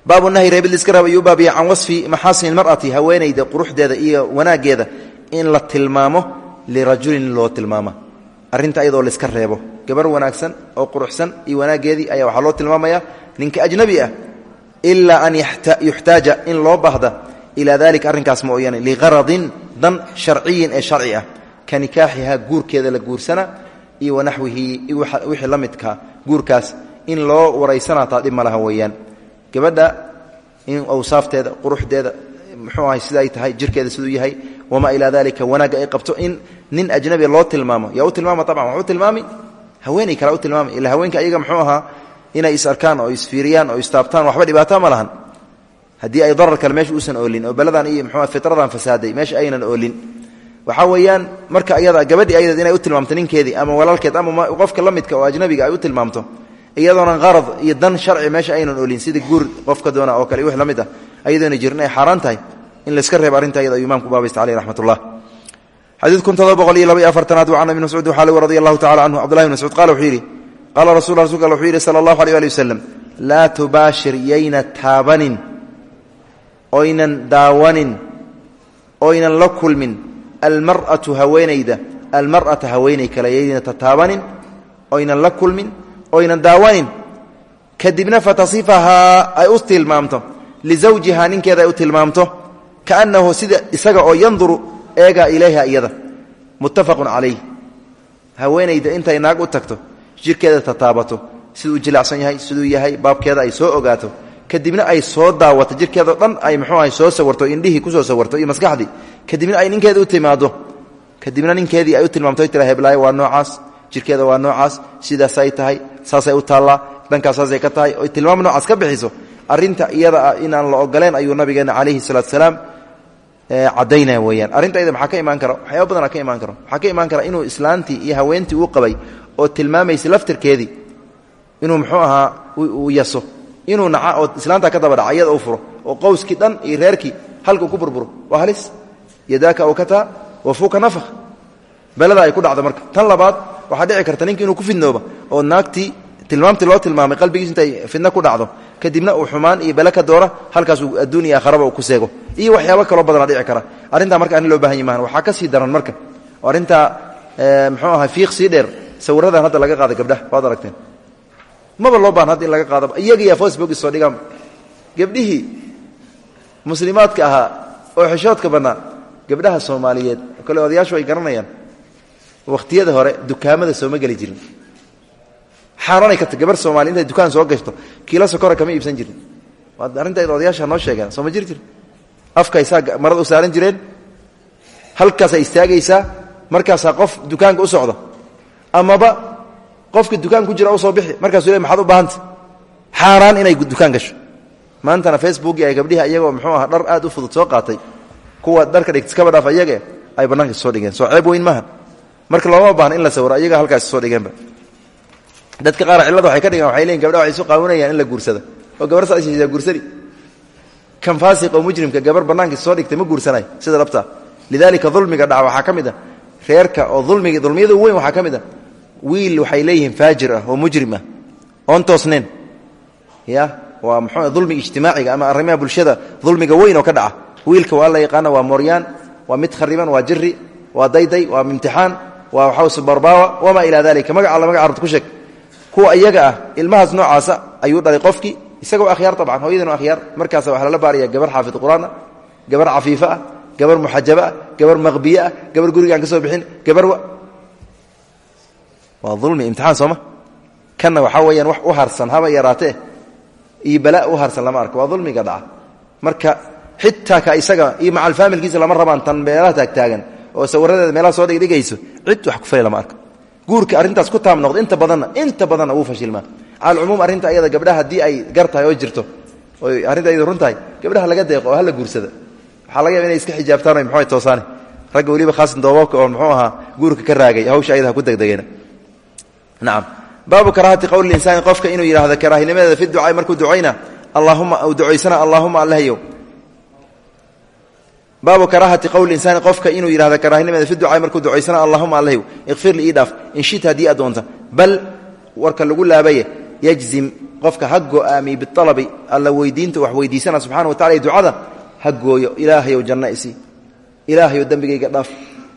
Baabu nahyi reebid liska raba ayuu baabiya can wasfi maxaasin ilmar'ati haweenayda quruxdeeda iyo wanaageeda in la tilmaamo lirajulin loo tilmaama. Arrinta ayadoo laiska reebo. Gabar wanaagsan oo quruxsan iyo wanaaggeedii ayaa waxaa loo tilmaamaya ninka ajnabi ah ilaa an yuxtaaja in loo baahda ilaa dalika arrinkaas mooyaane liqaradin dan sharciyin ee sharci ka nikaaxiha guurkeeda la guursana iyo wanaxwihi wixii la guurkaas in loo waraysanaa taa dhib ma gabadha in awsaafteeda quruxdeeda muxuu ahay sida ay tahay jirkeeda siduu yahay wamaa ilaa dalika wanaagga ay qabto in nin ajnabi loo tilmaamo yaa u tilmaama taban waxu tilmaami haweenay kale u tilmaami ila haweenka ayaga muxuu ahaa inay is arkaan oo isfiiriyaan oo istaabtaan waxba dhibaato ma lahan haddii ay darar kale meesha uusan oolin oo beladan iyo mxuu fitradan fasaaday meesha aynan oolin. Waxaa weeyaan marka ayada gabadhii ayadeed inay u tilmaamto ninkeedii ama walaalkeed ama qofka la midka oo ajnabiga ay u tilmaamto iyadoona qarad iyo dan sharci meesha aynan oolin sida guur qofka doona oo kale wix la mid ah ayadoona jirin ay xaaraan tahay in ayada imaamku baabaysta caleyh raxmat ullah xadiid kun todoba boqol iyo afartanaad can ibni mascuud waxaa lg radi allahu tacala canhu cbdullahi bn mascuud qala wuxuu yidhi qaala rasul rasulka wuxuu yidhi sala allahu yayna taabanin oynan daawanin oynan la kulmin almar'atu haweenayda almar'ata haweenay kale yayna tataabanin oynan la kulmin oynan daawanin kadibna fatasifahaa ay u tilmaamto lizawjihaa ninkeeda ay u tilmaamto kaannahu sida isaga oo yanduru eegaa ilayha iyada. Muttafaqun calayh haweenayda intay naag u tagto jirkeeda tataabato siduu jilacsan yahay siduu yahay baabkeeda ay soo ogaato kadibna ay soo daawato jirkeedao dhan ay muxuu ahay soo sawirto indhihii ku soo sawirto iyo maskaxdii. Kadibna ay ninkeeda u timaado. Kadibna ninkeedii ay u tilmaamto tira heblaayo waa noocaas jirkeeda waa noocaas sidaasay tahay saasay u taallaa dhankaas saasay ka tahay. Oy tilmaam noocaas ka bixiso arrinta iyada ah inaan la ogoleen ayuu nabigeena calayhi salaatu salaam cadaynaya weyaan arrinta iyada maxaa ka imaan kara waxyaaba badana ka imaan karo. Waxaa ka imaan kara inuu islaantii iyo haweentii uu qabay oo tilmaamaysa laftirkeedii inuu muxuu ahaa uu yaso inuu naca oo islaantaa ka daba dhaca u furo oo qowskii dhan iyo reerkii halkuu ku burburo waa halis. Yadaaka awkataa wafuuka nafakh. Belada ay ku dhacdo marka. Tan labaad waxaa dhici karta ninki inuu ku fidnooba oo naagtii tilmaamtii loo tilmaamay qalbigiis intay fidno ku dhacdo kadibna uu xumaan iyo bele ka doona halkaasuu adduun iyo aakharaba ku seego. Iyo waxyaabo kaloo badana dhici kara. Arrintaa marka arrin loo baahan yahi maahan waxaa ka sii daran marka. Oo arrintaa muxuu ahaa fiiq sii dheer hadda laga qaada gabdhaha waad aragteen maba loo baahan hadda in laga qaadaba. Iyagiiya facebook isoo dhigaan. Gabdhihii muslimaadka ahaa oo xishoodka bannaa gabdhaha soomaaliyeed kole odayaashu ay garanayaan. Wakhtiyada hore dukaamada sooma geli jirin. Xaaraanay ka ta gabar soomaliya dukaan soo gashto kiilo sokora kama iibsan jirin. Waa arrintayd odayaasha noo sheegaan sooma jiri jiri afkaysaa marada u saaran jireen. Halkaasaa istaagaysaa markaasaa qof dukaanka u socdo. Amaba qofka dukaan ku jira u soo bixi. Markaasuu le maxaad u baahanta xaaraan inay dukaan gasho. Maantana facebooki ay gabdhihi iyagoo muxuu aha dhar aad u fudud soo qaatay. Kuwa dharka dhigt iskaba dhaaf iyage ay bannaanka soo dhigeen. Soo ceeb weyn maaha. Marka looma baahna in la sawiro iyaga halkaas soo dhigeenba dadka qaar cillada waxay ka dhigaan waxay leeyiin gabdha waxay isu qaawanayaan in la guursado. Oo gabar saashiisa guursani kan faasiq oo mujrimka gabar bannaankiisa soo dhigtay ma guursanayo sida dhabta lidaalika dulmiga dhaca waxaa ka ah reerka oo dulmiga dulmiyada weyn waxaa ka wiil waxay leeyihiin faajir ah oo mujrim ah. Oon toosneen ya waa muxuu dulmiga ijtimaaciga ama arrimaha bulshada dulmiga weyn oo ka dhaca. Wiilka waa la yaqaana waa mooryaan waa mid khariban waa jiri waa dayday waa imtixaan waa waxaa barbaawa wamaa ilaa dalika magac alla magac arabta ku sheeg. Kuwa iyaga ah ilmahaas noocaasa ayuu dhalay qofkii isagoo akhyaar tabcan hooyadan akhyaar. Markaasa waxaa lala baaraya gabar xaafid qur'aan ah gabar cafiifa ah gabar muxajaba ah gabar maqbiye ah gabar gurigaan ka soo bixin gabar waa ulmi imtixaan sooma kanna waxaa weyaan wax u harsan haba yaraatee? Iyo balaa u harsan lama arko waa dulmiga dhaca. Marka xitaa ka isaga iyo macal faamilkiisa lama rabaan tan meelaha taagtaagan oo sawiradeeda meelaha soo dhigdhigayso cid wax ku fali lama arko. Guurka arrintaas ku taam inta badanna inta badanna wuu fashilmaa cala alcumuum arrinta ayada gabdhaha haddii ay gar oo jirto oy arrinta ayada run gabdhaha laga deeqo oo guursada. Waxaa laga yaba inay iska xijaabtaan o muxua toosaane? Ragga weliba khaasan doobabka oo muxuu ahaa guurka ka raagay hawsha ayada ha ku degdegeen nacam baabu karaahati qowli insaani qofka inuu yidhahdo karaahinimadeeda fi ducaai markuu ducayna allahuma ducaysana allahuma allahayow baabu karaahati qowli insaani qofka inuu yidhahdo karaahinimadeeda fi ducaai markuu ducaysana allahuma allahayow ikfir li ii dhaaf in shita haddii aad doonta. Bal warka lagu laabaye yajzim qofka ha go'aamiy bialabi alla weydiinta wax weydiisana subxana wa tacala ducada ha gooyo ilaahayow janno isii ilaahayow dembigayga dhaaf.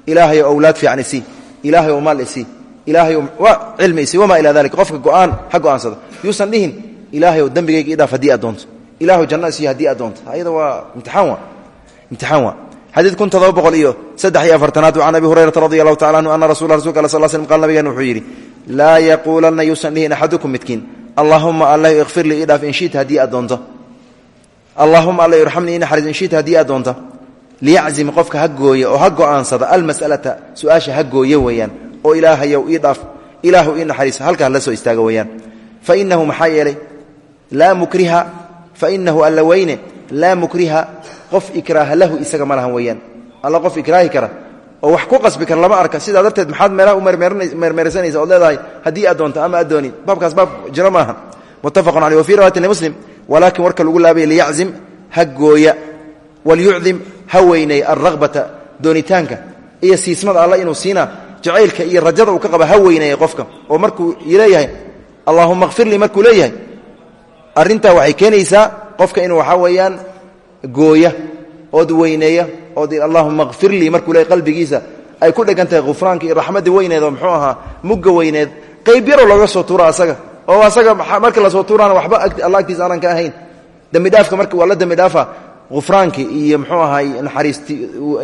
Ilaahayow awlaad fiican isii ilaahayow maal ilaahayow cilmi isii wamaa ilaa dalik qofka go'aan ha go'aansada yuusan dhihin ilaahayow dembigayga idhaaf haddii aad doonto. Ilahayow janno isii haddii aad doonto. Waa imtixaan waa. Xadiid kun todoba boqol iyo saddex iyo afartanaad can abi hurayrata radi allahu tacala anhu ana rasula rasulka al sal slm qal nabigeena wuxuu yidhi yuusan dhihin axadukum midkiin. Allahuma alla ikfir lii idhaaf in shita haddii aad doonto. Allahuma alla irxamnii inaxariis in shita haddii aad doonto. Liyaczim qofka ha oo ha go'aansada almas'alata su'aasha ha weeyaan oo ilaahayow ii dhaaf ilaahu ii naxariis halkaa la soo istaaga weeyaan. Fainahu maxaa yeelay laa mukriha fainahu alla weyne laa mukriha qof ikraaha lahu isaga ma lahan alla qof ikraahi kara oo wax ku qasbi kara lama arka sidaa darteed maxaad meelaha u mermeersanaysa ood leedahay haddii aad doonto ama aad doonid baabkaas baab jiro maaha. Muttafaqun wa fii riwayatin limuslim walaakin warka lagu laabaya liyaczim ha gooya. Walyucdim ha weynay alragbata doonitaanka iyo alla inuu siinaa jacaylka iyo rajada uu ka qaba ha weyneeya qofka oo markuu leeyahay allaahuma kfir lii markuu leeyahay. Arrintaa waxay keenaysaa qofka inuu waxaa weeyaan gooya ood weyneeya ood allahuma kfir lii markuu leeyahy qalbigiisa ay ku dhegan tahay khufraanka iyo raxmaddii weyneed oo muxuu ahaa mugga weyneed. Qayb yaroo looga soo tuura asaga oo asaga marka la soo tuuraana waxba alla agtiisa aanan ka ahayn. Dembidhaafka marka waa la dembidhaafa ufraankii iyo mxuu ahaay naxariisti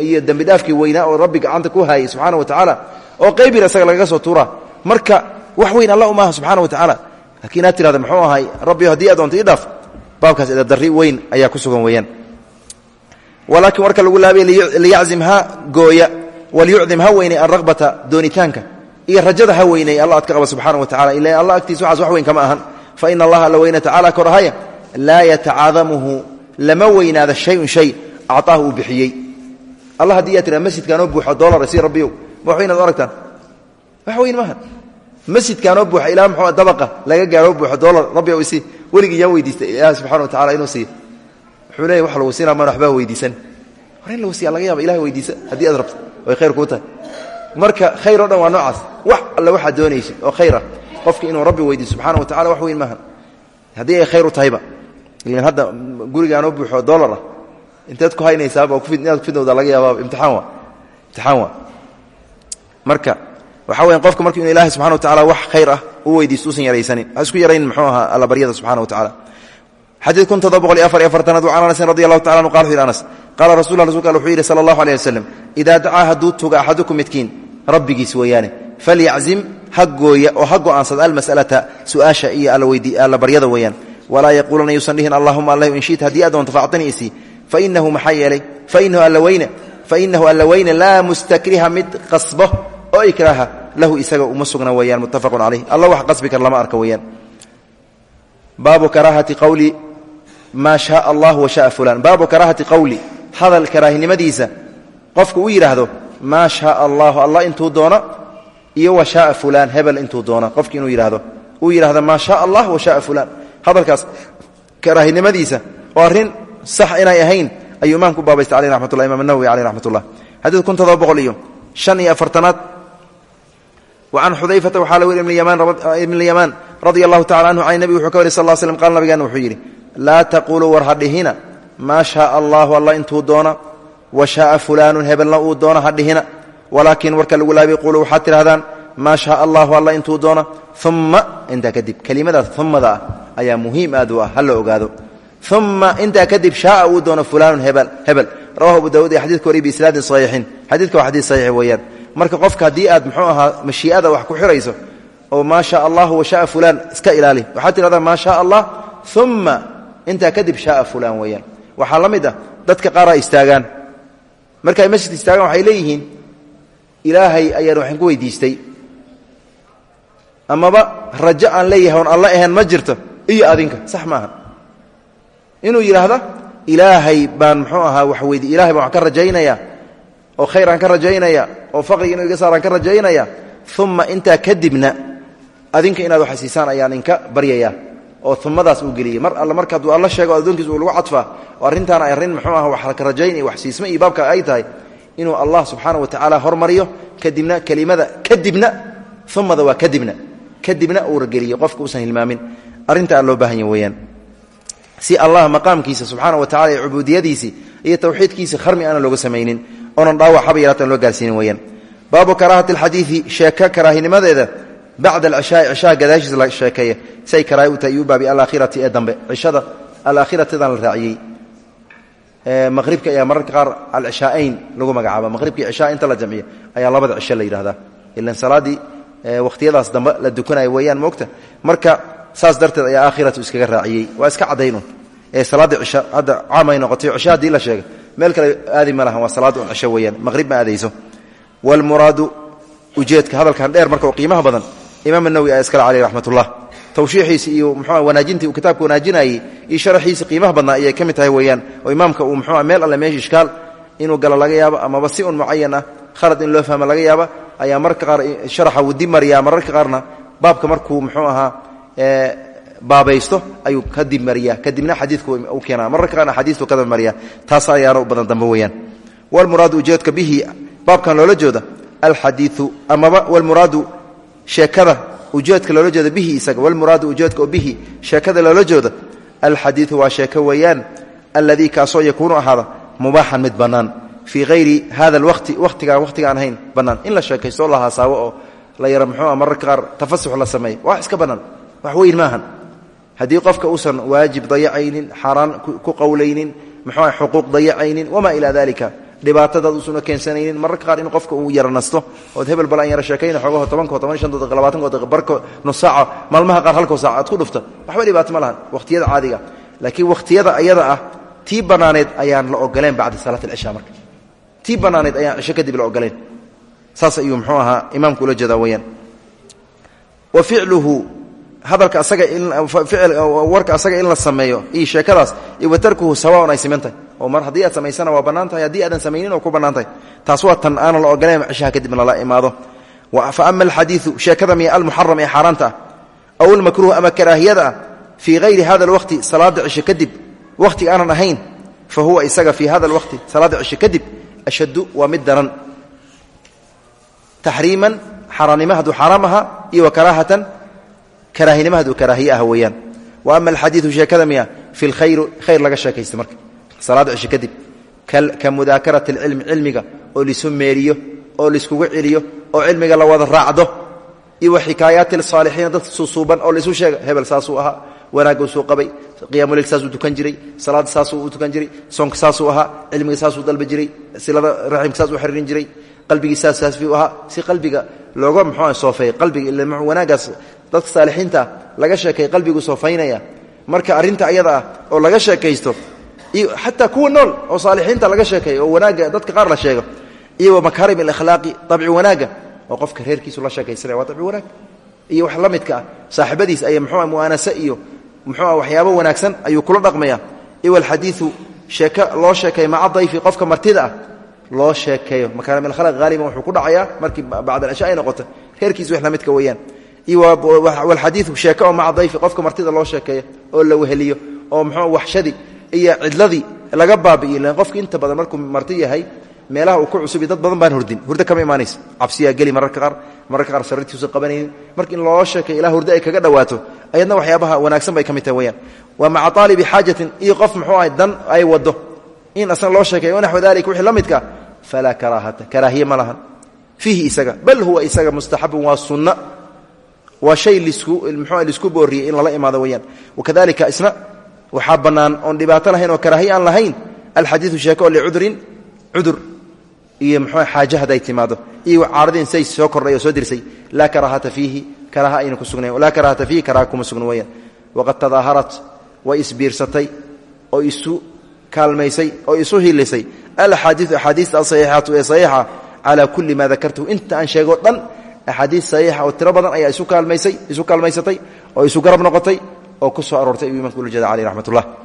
iyo dembidhaafkii weynaa oo rabbi gacanta ku haayay subxaana wa tacaala oo qayb yar isaga lagaga soo tuura marka wax weyn alla umaaha subxaana wa tacaala laakiin inaad tirahda mxuu ahaay rabbi haddii aad doonto ii dhaaf baabkaas edabdarri weyn ayaa ku sugan weeyaan walaakiin warka lagu laabay liyaczim ha gooya walyucdim ha weynay alragbata doonitaanka iyo rajada ha weynay alla ad ka qaba subxaana wa tacala ila alla agtiisa waxaas wax weyn kama ahan fa ina allaha alla weyne tacala korahaya laa yatacaadamuhu lama weynaada shayun shay acaahu uu bixiyey. Alla haddii aad tiraa masjidkaanoo buuxo dolar si rabbiyow ma wax weynaad aragtaan? Wax weyn maaha masjidkaanoo buuxa ilaa mxuu dabaqa laga gaaroo buuxo dolar rabbiyow isi weligii yaa weydiistay ilaah subxana wa tacala inuu siiyo. Wuxuu leeyahy wax lagu siinaa maan waxbaa weydiisan. War in lagu siiya laga yaaba ilahay weydiisa haddii aad rabto way khayr kuu tahay. Marka khayr o dhan waa noocaas. Wax alle waxaad doonaysid oo khayr ah qofka inuu rabbi weydiiso subxana wa tacala wax weyn maaha haddii ay khayr u tahayba ilan hadda gurigaanoo buuxo dolar ah inteed ku haynaysaaba inaad kufidnowda laga yaaba imtiaan imtixaan marka waxaa weya qofka marka inu ilahay subxana wa tacala wax khayr ah u weydiisto usan yaraysanin ha isku yaraynin muxuu ahaa allabaryada subxana wa tacala xadiid kun todoba boqol iyo afar iyo afartanaad can anasin radi allahu tacala anu qala wuxu yidhi anas qaala rasul rasulka al wuxuu yidhi sala allahu aleyh wasalam idaa dacaa hadduu tuga axadukum midkiin rabbigiis weeyaane falyaczim ha gooya oo ha go'aansada almas'alata su'aasha iyo allabaryada weeyaan walaa yaquulana yuusan dhihin allahuma allah in shita haddii aad doonto faacطinii isii fainahu maxaa yeelay fainahu allaweyne fainahu allaweyne laa mustakriha mid qasbo oo ikraaha lahu isaga uma sugna weeyaan muttafaqun calayh. Alla wax qasbi kar lama arka weeyaan. Baabu karaahati qowli maa shaaa allah wa shaaa fulan baabu karaahati qowli hadal karaahinimadiisa qofku u yidhaahdo maa shaaa allahu allah intuu doono iyo wa shaaa fulaan hebel intuu doono qofki inuu yidhahdo uu yidhahdo maa shaaa allah wa shaaa fulaan hadalkaas karaahinimadiisa oo arrin sax inay ahayn ayuu imaamku baabaystay aleh raxmatullah imam nawowi aleyh raxmatullah. Xadiid kun todoba boqol iyo shan iyo afartanaad. Wa can xudayfata waxaa la weri ibn lyamaan radia allahu tacala anhu can nebigu wuxuu ka wari sal l slm qaal nabigeena wuxuu yidhi laa taquluu war hadhihina maa shaaa allahu allah intuu doona wa shaaa fulaanun hebelna uu doona hadhihina walaakin warka lagu laabay quluu waxaad tidhahdaan maa shaaa allahu alla intuu doona uma intaa kadib kelimadaas umada ah ayaa muhiim aad u ah ha la ogaado. Uma intaa kadib shaaa uu doono fulaanun hebel rawahu abu dawud iyo xadidka wariy biisnaadin saxiixin. Xadiidka waa xadiis saxiix weeyaan. Marka qofka haddii aad muxuu ahaa mashii'ada wax ku xirayso oo maa shaa allahu wa shaaa fulaan iska ilaali waxaad tidhahdaa maa shaaa allah uma intaa kadib shaaa fulaan weeyaan. Waxaa la mid ah dadka leeyihiin ilaahay ayaan waxaan ku weydiistay amaba rajo aan leeyahay oon alla ahayn ma jirto iyo adinka sax maaha. Inuu yidhaahda ilaahay baan muxuu ahaa wax weydi ilahay baan wax ka rajaynayaa oo khayr aan ka rajaynaya oo faqriga inuu iga saaraan ka rajaynaya uma intaa kadibna adinka inaad wax siisaan ayaan inka baryaya oo umadaas uu geliyey mar alle marka hadduu alla sheego addoonkiis uu lagu cadfaa oo arrintaan ay arrin muxuu ah wax rajayn iyo wax siisma iyo ay tahay inuu allah subxaana wa tacaala hormariyo kadibna kelimada kadibna umada waa kadibna kadibna uura geliyo qofka uusan hilmaamin. Arrintaa loo baahan ya si allah maqaamkiisa subxaana wa tacala iyo iyo tawxiidkiisi kharmi aana looga samaynin oonan dhaawac haba yaraatan loo gaarsiinin weyaan baabu karaahati alxadiidi sheeka karaahinimadeeda bacda alcishaai cishaha gadaashiisa la sheekeeya si ay u tahay iyuu baabi alaakhirati ee dambe cishada alaakhiratidan la maqhribka ayaa mararka qaar alcishaaeyn lagu magacaaba. Maqhribkii cishaa inta la jamciyo ayaa labada cisho la yidhahdaa ilan salaaddii wakhtiyadaas dambe la dukanaya weeyaan moogta marka saas darteed ayaa aakhiratu iskaga raaciyey. Waa iska caddaynun. Ee salaaddii cisho hadda caam ay noqotay cisho haddii la sheega meel kale aadi ma lahan waa salaad un cisho weeyaan. Maqhrib ma aadayso. Waalmuraadu ujeedka hadalkan dheer marka qiimaha badan imaam nawi a iskale caleyh raxmatullah. Tawshiixiisi iyo mxua wanaajintii uu kitaabka wanaajinayey iyo sharaxiisi qiimaha badnaa ayay ka tahay weeyaan. Oo imaamka uu mxua meel alle meesha ishkaal inuu galo laga yaabo amaba si un mucayan ah khalad in loo fahmo laga yaaba ayaa mararka qaar sharaxa wuu dib mariyaa. Mararka qaarna baabka markuu muxuu ahaa baabaysto ayuu ka dib mariyaa. Kadibna xadiidku u keenaa. Mararka qaarna xadiistu ka dab mariyaa. Taas ayaana u badan dambe weeyaan. Walmuraadu ujeedka bihi baabkan loola jeeda alxadiiu amaba walmuraadu sheekada ujeedka loola jeeda bihi isaga. Walmuraadu ujeedka bihi sheekada loola jeeda alxadiiu waa sheeko weeyaan alladii kaasoo yakuunu ahaada mubaaxan mid bannaan fii hayri hada alwaqti wakhtigaan wakhtigaan ahayn bannaan in la sheekaysto la haasaabo oo la yaro muxuua mararka qaar tafasux la sameeyo wax iska bannaan wax weyn maahan. Haddii qofka uusan waajib dayacaynin xaaraan ku qowlaynin muxuua xuquuq dayacaynin wamaa ilaa dalika dhibaatadaad usuna keensanaynin. Mararka qaar in qofka uu yara nasto ood hebel bal aan yara sheekayna xoogaho tobanko toban shan daqiiqa labaatanko daqiiqa barko nus saaca maalmaha qaar halkoo saaca aad ku dhufta waxba dhibaato ma lahan. Wakhtiyada caadiga. Laakiin wakhtiyada ayada ah tii bannaaneed ayaan la ogoleen bacda salaat alcishaa marka tii bannaaneed ayaan cisho kadib la ogoleen saas ayuu muxuu ahaa imaamku ula jeedaa wa ficluhu hadalka asaga warka asaga in la sameeyo iyo sheekadaas iyo watarkuhu sawaaun ay siman tahay. Oo mar haddii aad samaysana waa bannaan tahay haddii aadan samaynin oo ku bannaan tahay. Taas waa tan aanan la ogoleen cishaha kadib lala imaado. Fa ama alxadiiu sheekada miya almuxaram ee xaaraanta ah aw almakruuh ama karaahiyada ah fii hayri hada alwaqti salaada cisho kadib wakhtiga aanan ahayn fa huwa isaga fii hada alwaqti salaada cisho kadib ashaddu waa mid daran taxriiman xaaraannimo hadduu xaaraam ahaa iyo wa karaahatan karaahinimo hadduu karaahiye ah weeyaan wa ama alxadiiu sheekada miya fi lkhayr khayr laga sheekaysta marka salaada cisho kadib ka mudaakarati alcilmi cilmiga oo lisu meeriyo oo laiskugu celiyo oo cilmiga la wada raacdo iyo wa xikaayaati saalixiina dad susuuban oo laisu sheega hebel saasuu ahaa wanaaguu suu qabay qiyamuleyl saasuu tukan jiray salaada saasuu tukan jiray soonka saasuu ahaa cilmiga saasuu dalba jiray silada raximka saas u jiray qalbigii saas saasfiu ahaa si qalbiga looga muxuu soofeey qalbiga ila wanaagaas dadka saalixiinta laga sheekay qalbigu soofaynaya marka arrinta ayada ah oo laga sheekaysto iyo xataa kuwa nool oo saalixiinta laga sheekeeyo oo wanaagga dadka qaar la sheego iyo wa makaarim alakhlaaqi dabci wanaagga oo qofka reerkiisu la sheekaysanaya waa dabci wanaag iyo wax la ah saaxibadiis aya muxuua mu'aanase iyo muxuua waxyaabo wanaagsan ayuu kula dhaqmaya. Iwa alxadiiu sheeke loo sheekeeyo maca dayfi qofka martida ah loo sheekeeyo. Makaarim alkhalaq haaliban wuxuu ku dhacayaa markii bacda alcisha ay noqoto reerkiis wax la midka weeyaan. Walxadiiu sheeke oo maca dayfi qofka martida loo sheekeeyo oo la weheliyo oo muxuu waxshadi iyo cidladii laga baabi'iyo. Lan qofki inta badan markuu marti yahay meelaha uu ku cusubi dad badan baan hurdin. Hurdo kama imaanaysa. Cabsiyaa geli mararka qaar mararka qaar sariirtiiusan qabanaynin marka loo sheekay ilaa hurdo ay kaga dhawaato ayadna waxyaabaha wanaagsan bay ka tahay weyaan waa maca aalibi xaajatin iyo qof muxuu dan ay wado in asna loo sheekay wanaxwa dalika wixii la midka falaa karaahata. Karaahiye isaga. Bal huwa isaga mustaxabun waa sunna. Waa shay mxu lisku booriyey in lala imaado weyaan wakadalika isna waxaa bannaan oon dhibaato lahayn oo karaahiye aan lahayn alxadiiu sheeko oo licudurin cudur iyo mxuu xaaje hadday timaado iyo caaradin say soo kordhay oo soo dirsay. Laa karaahata fiihi karaaha ayna ku sugnayn. Laa karaahata fiihi karaaha kuma sugna weyaan waqad tadaaharat way isbiirsatay oo isu kaalmaysay oo isu hilisay alaxaadiiu axaadiista asaxiixatu ee saxiixa calaa kulli maa dakartuhu. Inta aan sheegoo dhan axaadiis saxiixa oo tiro badan ayaa isu kaalmaysay isu kaalmaysatay oo isu garab noqotay oo ku soo aroortay ayuu imanka ula jeeda caleyh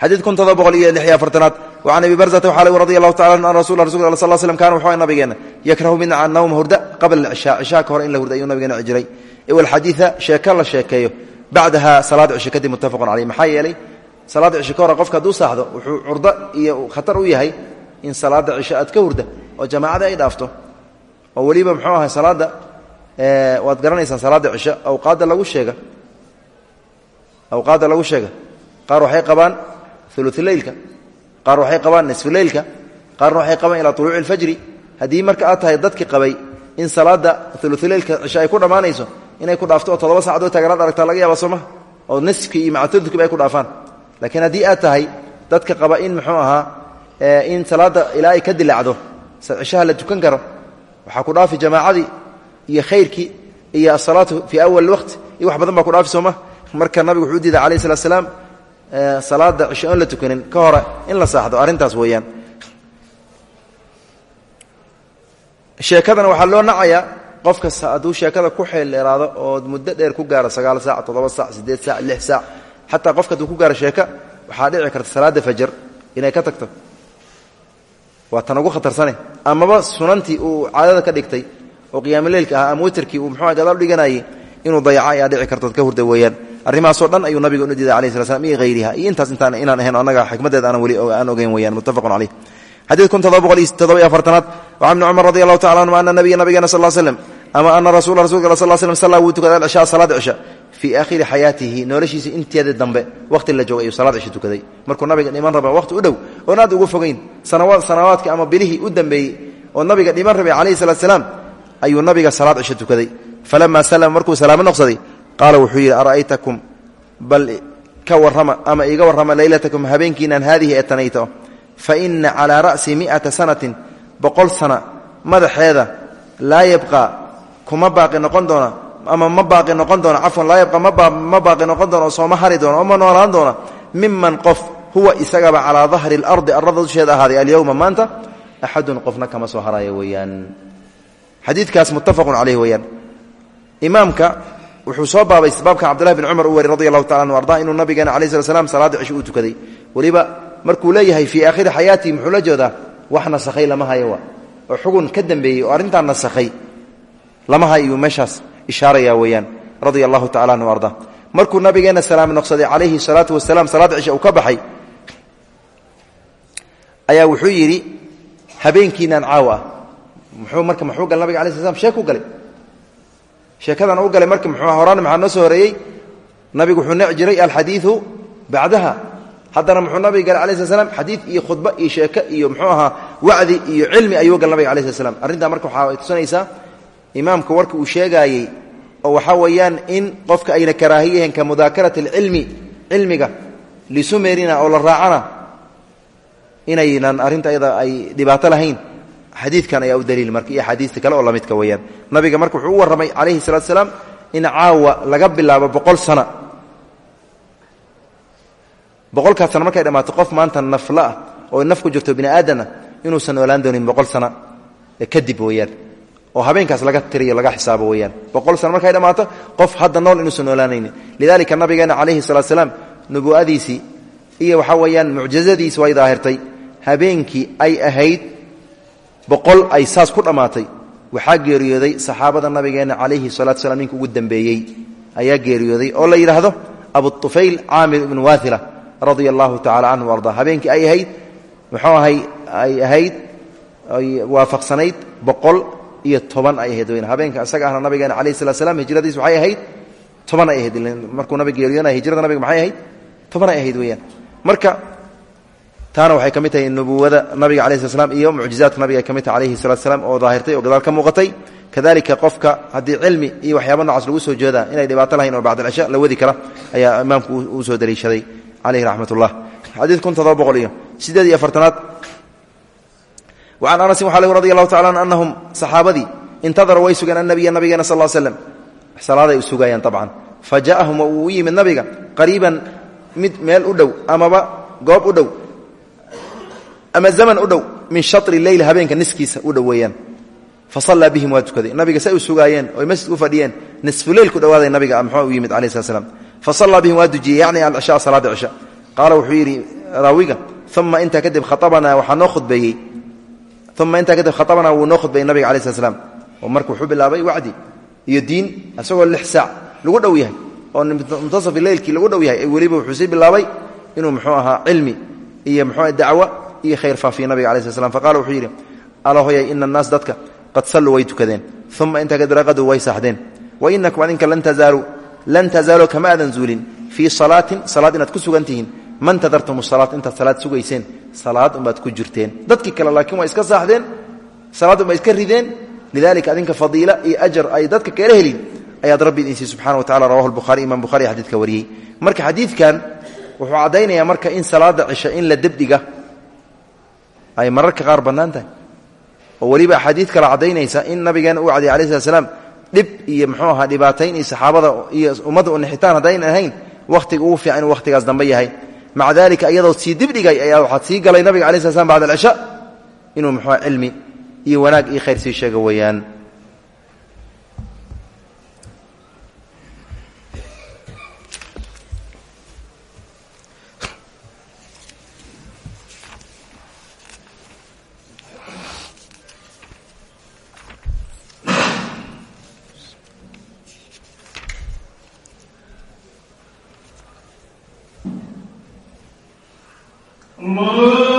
xadiid kun todoba boqol iyo lix iyo afartanaad wacan abi barzata waxaa lg radi allahu tacala an rasul rasul al sal slm kana wuxuu nabigeena yakrahu mina annawma hurda qabla alcishaa cishaa ka hor in la hurda ayuu nabigeena jiray walxadiida sheeka la sheekeeyo. Bacdaha salaada cisho kadib muttafaqun caleyh maxaa yeelay salaada cisho ka hore qofka hadduu saaxdo wuxuu curdo iyo khatar u yahay in salaada cisho aad ka hurda oo jamaacada ay dhaafto. Oo weliba muxuu ahay salaada waad garanaysaan salaada cisho awqaadda lagu sheega. Awqaadda lagu sheega. Qaar waxay qabaan ululeylka qaar waxay qabaan nisfuleylka qaarna waxay qabaan ilaa uluuci alfajri. Haddii marka aad tahay dadki qabay in salaada ululeylka cisho ay ku dhammaanayso inay ku dhaafto oo todoba saacadood taaganaad aragtaa laga yaaba sooma oo niskii iyo macatulkiba ay ku dhaafaan. Laakiin haddii aad tahay dadka qaba in muxuu ahaa in salaada ilaa ay ka dilaacdo cishaha la tukan karo waxaa ku dhaafi jamaacadii iyo khayrkii iyo asalaatu fii awal waqti iyo wax badan baa ku dhaafi sooma marka nabigu wuxuu u diiday alayh slat slaam salaada cisho oon la tukanin ka hore in la saaxdo arrintaas weeyaan. Sheekadana waxaa loo nacayaa qofka hadduu sheekada ku xeeldheeraado oo muddo dheer ku gaaro sagaal saac toddoba sac siddeed sac lix saac xataa qofka hadduu ku gaaro sheeka waxaa dhici karta salaada fajar inay ka tagto. Waa tan ugu khatarsane. Amaba sunantii uu caadada ka dhigtay oo qiyaamaleylka ahaa ama witerkii uu muxua gadaal dhiganayay inuu dayaco ayaa dhici kartood ka hurda weeyaan arrimahaasoo dhan ayuu nabiga unu diiday alayh sla slam iyo hayriha iyo intaas intaan inaan ahayn annaga xikmaddeed aanan weli aan ogeyn weyaan muttafaqun caleyh xadiid kun todoba boqol iyo toddoba afartanaad wacan ibni cumar radi allahu tacala anhuma ana nabiya nabigeena sal slem ama ana rasula rasulka al sal slm sallaa wuu tukaday alcishaa salaada cisha fii aakhiri xayaatihi noloshiisa inteeda dambe waqti la joogay ayuu salaad cisha tukaday. Markuu nabiga dhiman raba waqti u dhow oon aad ugu fogeyn sanawaadkii ama bilihii u dambeeyey oo nabiga dhiman rabay calayhi salaat salaam ayuu nabiga salaad cisho tukaday. Falama salama markuu salaamo noqsaday qaala wuxuu yidhi ara'aytakum bal ka warrama ama iiga warrama leylatakum habeenkiinan haadihi ee tanayto fa ina calaa ra'si mi'ata sanatin boqol sana madaxeeda laa yabqaa kuma baaqi noqon doona ama ma baaqi noqon doona cafwan laa yabqa ma baaqi noqon doona oo sooma hari doona oo ma noolaan doona miman qof huwa isagaba calaa dahri اlardi arada dusheeda ahaaday alyowma maanta axadun qofna kama soo haraya weeyaan. Xadiidkaas muttafaqun caleyh weeyaan wuxuu soo baabay baabkan cabdullahi bin cumar u wari radi allahu taala arda inuu nabigeena alai slat slam salaada cisho tukaday. Weliba markuu leeyahay fii aakhiri xayaatihi muxuu la jeedaa wax nasakhay lama hayo wa oo xugun ka dambeeyey oo arrintaa lama hayo iyuu meeshaas ishaaraya weeyaan radia allahu tacala anhu arda. Markuu nabigeena salaam noqsaday calayhi salaatu wasalaam salaada cisha ka baxay ayaa wuxuu yidhi habeenkiinaan caaw muxuu marka muxuu galay nabiga alai sla slam galay sheekadan u galay marka muxuu horaan maxaa noo soo horeeyey? Nabigu wuxuu neci jiray alxadiidu bacdaha. Haddana muxuu nabiga galay alai sla slam iyo khudba iyo sheeke iyo muxuu ahaa wacdi iyo cilmi ayuu gal nabiga alai sla slam marka waxaa tusinaysaa imaamka warka uu sheegaayey oo waxaa weeyaan in qofka ayna karaahiyahen ka mudaakarati alcilmi cilmiga lisu meerina oo la raacana inaynan arrinta ayada ay dhibaato lahayn xadiidkan ayaa u daliil marka iyo axaadiista kale oo lamidka weeyaan. Nabiga marka wuxuu u warramay calayhi salatu salaam in caawa laga bilaabo boqol sana. Boqolkaas sana markay dhammaato qof maanta nafla ah oo naf ku jirto bini aadana inuusan noolaan doonin boqol sana. Kadib weeyaan oo habeenkaas laga tiriyo laga xisaabo weeyaan. Boqol sana markay dhammaato qof hadda nool inuusan noolaanaynin lidalika nabigeena calayhi salatu salaam nubu'adiisii iyo waxaa weeyaan mucjizadiisi way daahirtay. Habeenkii ay ahayd boqol ay saas ku dhammaatay waxaa geeriyooday saxaabada nabigeenna calayhi salatu slam ninka ugu dambeeyey. Ayaa geeriyooday oo la yidhaahdo abutufayl caamir ibnu waaila radia allahu tacala canhu arda habeenkii ay ahayd muxuu ahay ay ahayd ay waafaqsanayd boqol iyo toban ay ahayd weyn habeenka isaga ahna nabigeena calayhi salat slam hijradiis waxay ahayd toban ay ahayd. Markuu nabig geeriyoonaya hijrada nabiga maxay ahayd? Toban ay ahayd weeyaan marka taana waxay ka tahay nubuwada nabiga alai sl iyo mucjizaadka nabiga ay tahay alayhi salatu oo daahirtay oo gadaal ka muuqatay. Kadalika qofka haddii cilmi iyo waxyaaba nocaas lagu soo jeedaa inay dhibaato lahayn oo bacd alcisha la wadi kara ayaa imaamku uu soo daliishaday caleyhi raxmat ullah kun todoba boqol iyo sideed iyo afartanaad. Wacan anasin waxa lg radi allahu tacala an anahum saxaabadii intadara way sugeen annabiya salaaday u sugayaan abcan wa uu nabiga qariiban mid meel u dhow amaba goob u dhow ama zaman u dhow min shari leyl habeenka niskiisa u dhow weeyaan. Fa sallaa bihim waa tukaday. Nabiga say u sugaayeen oy masjid u fadhiyeen nisfuleyl ku dhawaaday nabiga muxuu u yimid calayi slat slam fa sallaa bihim waa dujiyey yacni alcishaa salaada cisha qaala wuxuu yidhi raawiga uma intaa kadib khaطabanaa waxaa noo khudbeeyey. Uma intaa kadib khaطabanaa wuu noo khudbeeyey nabiga alai slat slam oo marka wuxuu bilaabay wacdi iyo diin isagoo lix saac lagu dhow yahay oo muntasafi leylkii lagu dhow yahay weliba wuxuu sii bilaabay inuu muxuu ahaa cilmi iyo mxuu dacwo iyo khayr faafiya nabiga alai slat slam faqala wuxuu yidhi alahoyay ina annaas dadka qad salluu way tukadeen uma intaa kadib raqaduu way saaxdeen. Wa inakum adinka lan tazaaluu lan tazaaluu kama aadan zuulin. Fii salaatin salaad man tadartum salaat intaad salaad sugayseen salaad unbaad ku jirteen. Dadkii kale laakiin waa iska saaxdeen salaad unbaa iska rideen. Lidalika adinka fadiila iyo ajar ay dadka kala helin ayaad rabbi idinsiiy subxana wa tacala rawahu lbuhari imam buhari xadidka wariyey. Marka xadiidkan wuxuu caddaynayaa marka in salaada cisho in la debdhiga ay mararka qaar bannaan tahay oo weliba axaadiid kale caddaynaysa in nabigeena uu cadiyay alai slat slam dhib iyo mxuu ahaa dhibaatayn iyo saxaabada iyo ummadda u nixitaan haddaynan ahayn wakhtiga ugu fiican inuu wakhtigaas dambe yahay. Maca dalika iyadoo sii dibdhigay ayaa waxaad sii galay nabiga alai slat slam bacd alcisha inuu muxua cilmi iyo wanaag iyo khayr sii sheega weeyaan Mother.